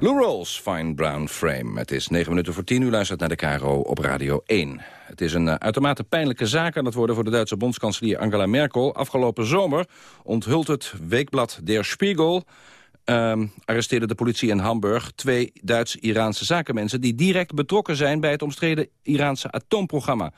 S24: Lou Rolls, Fine Brown Frame. Het is 9 minuten voor 10 uur, luistert naar de KRO op Radio 1. Het is een uh, uitermate pijnlijke zaak aan het worden voor de Duitse bondskanselier Angela Merkel. Afgelopen zomer onthult het weekblad Der Spiegel... Uh, arresteerde de politie in Hamburg twee Duits-Iraanse zakenmensen... die direct betrokken zijn bij het omstreden Iraanse atoomprogramma.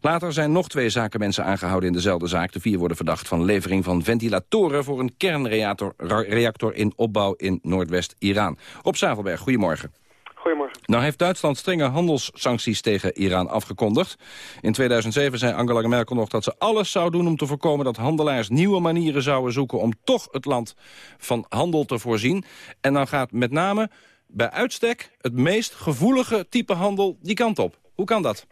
S24: Later zijn nog twee zakenmensen aangehouden in dezelfde zaak. De vier worden verdacht van levering van ventilatoren... voor een kernreactor reactor in opbouw in Noordwest-Iran. Op Zavelberg, goedemorgen.
S38: Goedemorgen.
S24: Nou heeft Duitsland strenge handelssancties tegen Iran afgekondigd. In 2007 zei Angela Merkel nog dat ze alles zou doen om te voorkomen dat handelaars nieuwe manieren zouden zoeken om toch het land van handel te voorzien. En dan gaat met name bij uitstek het meest gevoelige type handel die kant op. Hoe kan dat?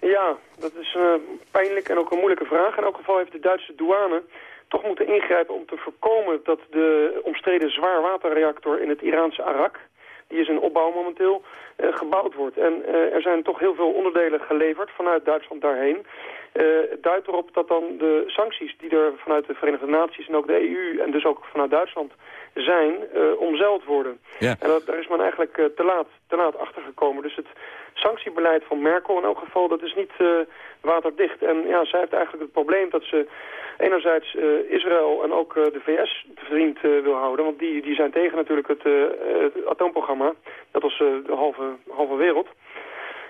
S38: Ja, dat is een pijnlijk en ook een moeilijke vraag. In elk geval heeft de Duitse douane toch moeten ingrijpen om te voorkomen dat de omstreden zwaarwaterreactor in het Iraanse Arak die is in opbouw momenteel, uh, gebouwd wordt. En uh, er zijn toch heel veel onderdelen geleverd vanuit Duitsland daarheen. Het duidt erop dat dan de sancties die er vanuit de Verenigde Naties en ook de EU en dus ook vanuit Duitsland zijn, omzeild worden.
S24: Ja.
S38: En dat, daar is men eigenlijk te, laat, te laat achtergekomen. Dus het sanctiebeleid van Merkel in elk geval, dat is niet waterdicht. En ja, zij heeft eigenlijk het probleem dat ze enerzijds uh, Israël en ook uh, de VS te vriend uh, wil houden. Want die, die zijn tegen natuurlijk het, het atoomprogramma. Dat was de halve, halve wereld.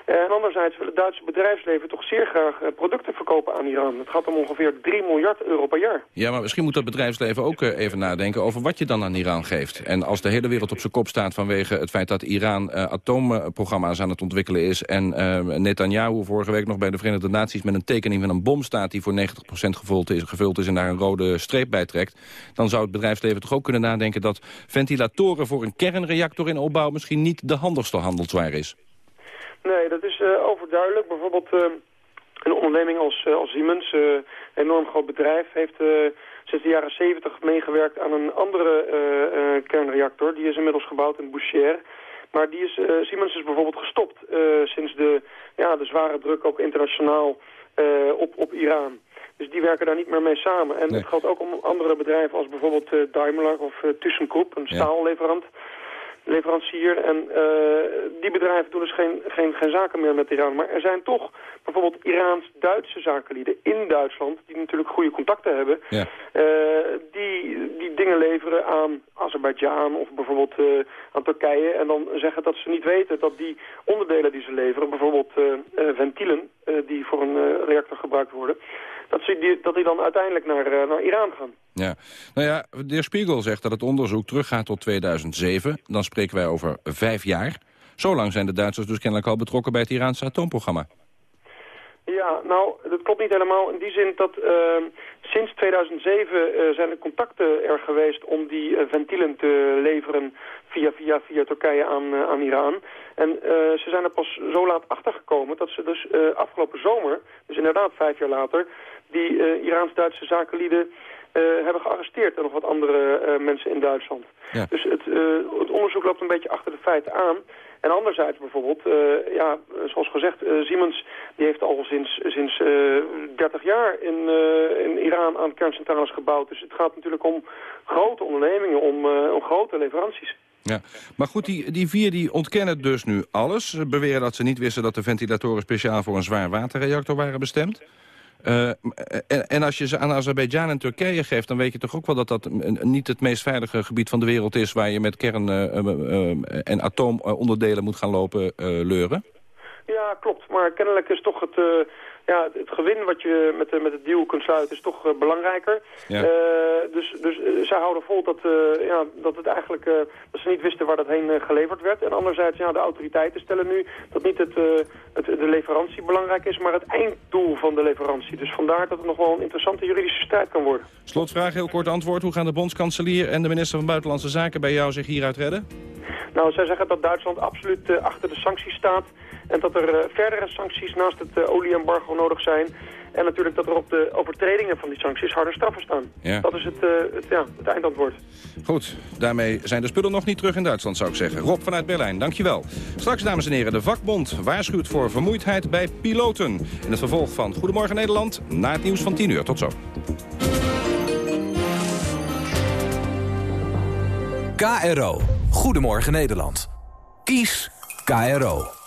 S38: En anderzijds wil het Duitse bedrijfsleven toch zeer graag producten verkopen aan Iran. Het gaat om ongeveer 3 miljard euro per jaar.
S24: Ja, maar misschien moet dat bedrijfsleven ook even nadenken over wat je dan aan Iran geeft. En als de hele wereld op zijn kop staat vanwege het feit dat Iran atoomprogramma's aan het ontwikkelen is... en Netanyahu vorige week nog bij de Verenigde Naties met een tekening van een bom staat... die voor 90% gevuld is, gevuld is en daar een rode streep bij trekt... dan zou het bedrijfsleven toch ook kunnen nadenken dat ventilatoren voor een kernreactor in opbouw... misschien niet de handigste handelswaar is.
S38: Nee, dat is uh, overduidelijk. Bijvoorbeeld uh, een onderneming als, uh, als Siemens, een enorm groot bedrijf, heeft sinds de jaren 70 meegewerkt aan een andere kernreactor. Die is inmiddels gebouwd in Boucher. Maar die is, Siemens is bijvoorbeeld gestopt sinds de, ja, de zware druk ook internationaal op, op Iran. Dus die werken daar niet meer mee samen. En
S24: Nee.
S38: het geldt ook om andere bedrijven als bijvoorbeeld Daimler of ThyssenKrupp, een staalleverant leverancier. En uh, die bedrijven doen dus geen, geen, geen zaken meer met Iran. Maar er zijn toch bijvoorbeeld Iraans-Duitse zakenlieden in Duitsland... die natuurlijk goede contacten hebben...
S24: Ja.
S38: Uh, die, die dingen leveren aan Azerbeidzjan of bijvoorbeeld uh, aan Turkije... en dan zeggen dat ze niet weten dat die onderdelen die ze leveren... bijvoorbeeld ventielen die voor een reactor gebruikt worden... dat, ze die, dat die dan uiteindelijk naar, eh, naar Iran gaan.
S24: Ja. Nou ja, de heer Spiegel zegt dat het onderzoek teruggaat tot 2007. Dan spreken wij over vijf jaar. Zo lang zijn de Duitsers dus kennelijk al betrokken bij het Iraanse atoomprogramma.
S38: Ja, nou, dat klopt niet helemaal in die zin dat uh, sinds 2007 uh, zijn er contacten er geweest om die uh, ventielen te leveren via, via, via Turkije aan, aan Iran. En uh, ze zijn er pas zo laat achtergekomen dat ze dus uh, afgelopen zomer, dus inderdaad vijf jaar later, die uh, Iraans-Duitse zakenlieden uh, hebben gearresteerd en nog wat andere uh, mensen in Duitsland.
S24: Ja.
S38: Dus het, het onderzoek loopt een beetje achter de feiten aan. En anderzijds bijvoorbeeld, ja, zoals gezegd, Siemens die heeft al sinds, sinds uh, 30 jaar in, in Iran aan kerncentrales gebouwd. Dus het gaat natuurlijk om grote ondernemingen, om, om grote leveranties.
S24: Ja, maar goed, die, die vier die ontkennen dus nu alles. Ze beweren dat ze niet wisten dat de ventilatoren speciaal voor een zwaar waterreactor waren bestemd. Uh, en, en, als je ze aan Azerbeidzjan en Turkije geeft... dan weet je toch ook wel dat dat niet het meest veilige gebied van de wereld is... waar je met kern- uh, en atoomonderdelen moet gaan lopen leuren?
S38: Ja, klopt. Maar kennelijk is toch het, ja, het gewin wat je met, met het deal kunt sluiten is toch belangrijker.
S24: Ja.
S38: dus dus zij houden vol dat, ja, dat, het eigenlijk, dat ze niet wisten waar dat heen geleverd werd. En anderzijds, ja, de autoriteiten stellen nu dat niet het, het, de leverantie belangrijk is, maar het einddoel van de leverantie. Dus vandaar dat het nog wel een interessante juridische strijd kan worden.
S24: Slotvraag, heel kort antwoord. Hoe gaan de bondskanselier en de minister van Buitenlandse Zaken bij jou zich hieruit redden?
S38: Nou, zij zeggen dat Duitsland absoluut uh, achter de sancties staat. En dat er uh, verdere sancties naast het uh, olieembargo nodig zijn. En natuurlijk dat er op de overtredingen van die sancties harde straffen staan.
S24: Ja.
S38: Dat is het, het, ja, het eindantwoord.
S24: Goed, daarmee zijn de spullen nog niet terug in Duitsland, zou ik zeggen. Rob vanuit Berlijn, dankjewel. Straks, dames en heren, de vakbond waarschuwt voor vermoeidheid bij piloten. In het vervolg van Goedemorgen Nederland, na het nieuws van 10 uur. Tot zo.
S39: KRO. Goedemorgen Nederland. Kies KRO.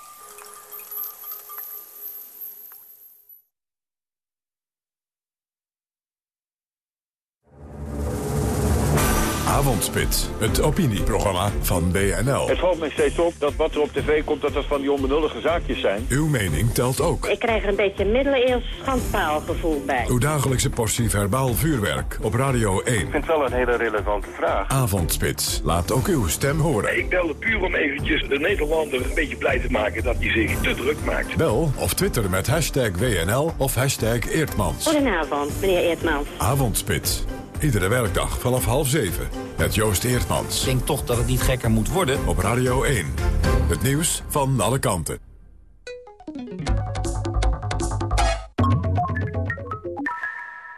S10: Avondspits, het opinieprogramma van BNL.
S40: Het valt mij steeds op dat wat er op tv komt, dat dat van die onbenullige zaakjes zijn.
S10: Uw mening telt ook.
S35: Ik krijg er een beetje middeleeuws schandpaalgevoel bij.
S10: Uw dagelijkse portie verbaal vuurwerk op Radio 1.
S40: Ik vind het wel een hele relevante vraag.
S10: Avondspits, laat ook uw stem horen.
S41: Ik belde puur om eventjes de Nederlander een beetje blij te maken dat hij zich te druk maakt.
S10: Bel of twitter met hashtag WNL of hashtag Eertmans.
S35: Goedenavond, meneer Eertmans.
S10: Avondspits. Iedere werkdag vanaf half zeven. Met Joost Eertmans.
S19: Ik denk toch dat het niet gekker moet worden.
S10: Op Radio 1. Het nieuws van alle kanten.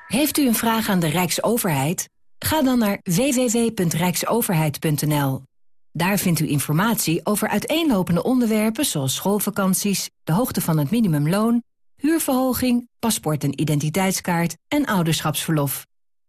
S26: Heeft u een vraag aan de Rijksoverheid? Ga dan naar www.rijksoverheid.nl. Daar vindt u informatie over uiteenlopende onderwerpen zoals schoolvakanties, de hoogte van het minimumloon, huurverhoging, paspoort en identiteitskaart en ouderschapsverlof.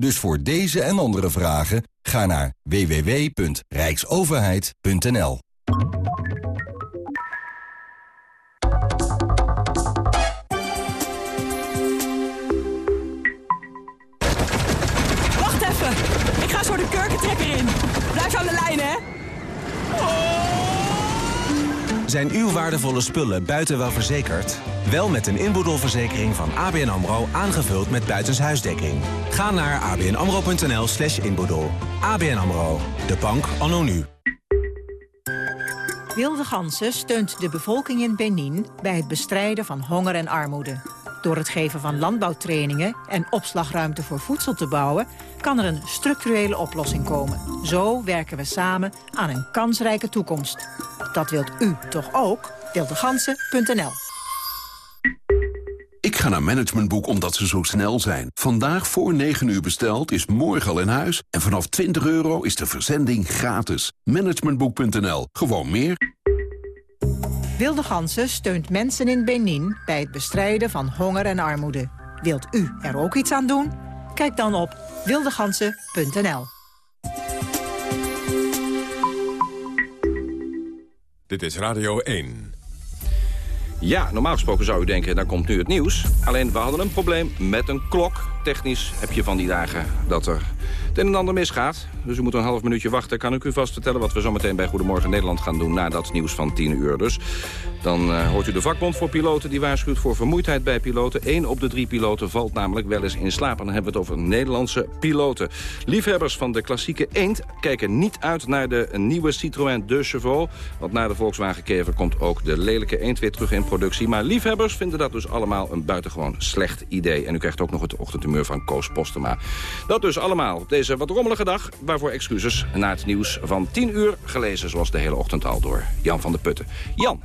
S42: Dus voor deze en andere vragen ga naar www.rijksoverheid.nl.
S43: Wacht even! Ik ga zo de kurkentrekker in. Blijf aan de lijn, hè?
S39: Zijn uw waardevolle spullen buiten wel verzekerd? Wel met een inboedelverzekering van ABN AMRO aangevuld met buitenshuisdekking. Ga naar abnamro.nl slash inboedel. ABN AMRO, de bank anno nu.
S29: Wilde Gansen steunt de bevolking in Benin bij het bestrijden van honger en armoede. Door het geven van landbouwtrainingen en opslagruimte voor voedsel te bouwen... kan er een structurele oplossing komen. Zo werken we samen aan een kansrijke toekomst. Dat wilt u toch ook? Wildegansen.nl
S44: Ik ga naar Managementboek omdat ze zo snel zijn. Vandaag voor 9 uur besteld is morgen al in huis. En vanaf 20 euro is de verzending gratis. Managementboek.nl. Gewoon meer.
S29: Wilde Gansen steunt mensen in Benin bij het bestrijden van honger en armoede. Wilt u er ook iets aan doen?
S45: Kijk dan op wildegansen.nl.
S10: Dit is Radio 1.
S24: Ja, normaal gesproken zou u denken, dan komt nu het nieuws. Alleen, we hadden een probleem met een klok. Technisch heb je van die dagen dat er het een en ander misgaat. Dus u moet een half minuutje wachten. Kan ik u vast vertellen wat we zometeen bij Goedemorgen Nederland gaan doen... na dat nieuws van 10 uur dus. Dan uh, hoort u de vakbond voor piloten die waarschuwt voor vermoeidheid bij piloten. Eén op de drie piloten valt namelijk wel eens in slaap. En dan hebben we het over Nederlandse piloten. Liefhebbers van de klassieke eend kijken niet uit naar de nieuwe Citroën De Chevaux. Want na de Volkswagen Kever komt ook de lelijke eend weer terug in productie. Maar liefhebbers vinden dat dus allemaal een buitengewoon slecht idee. En u krijgt ook nog het ochtendhumeur van Koos Postema. Dat dus allemaal op deze wat rommelige dag. Waarvoor excuses na het nieuws van 10 uur. Gelezen zoals de hele ochtend al door Jan van der Putten. Jan.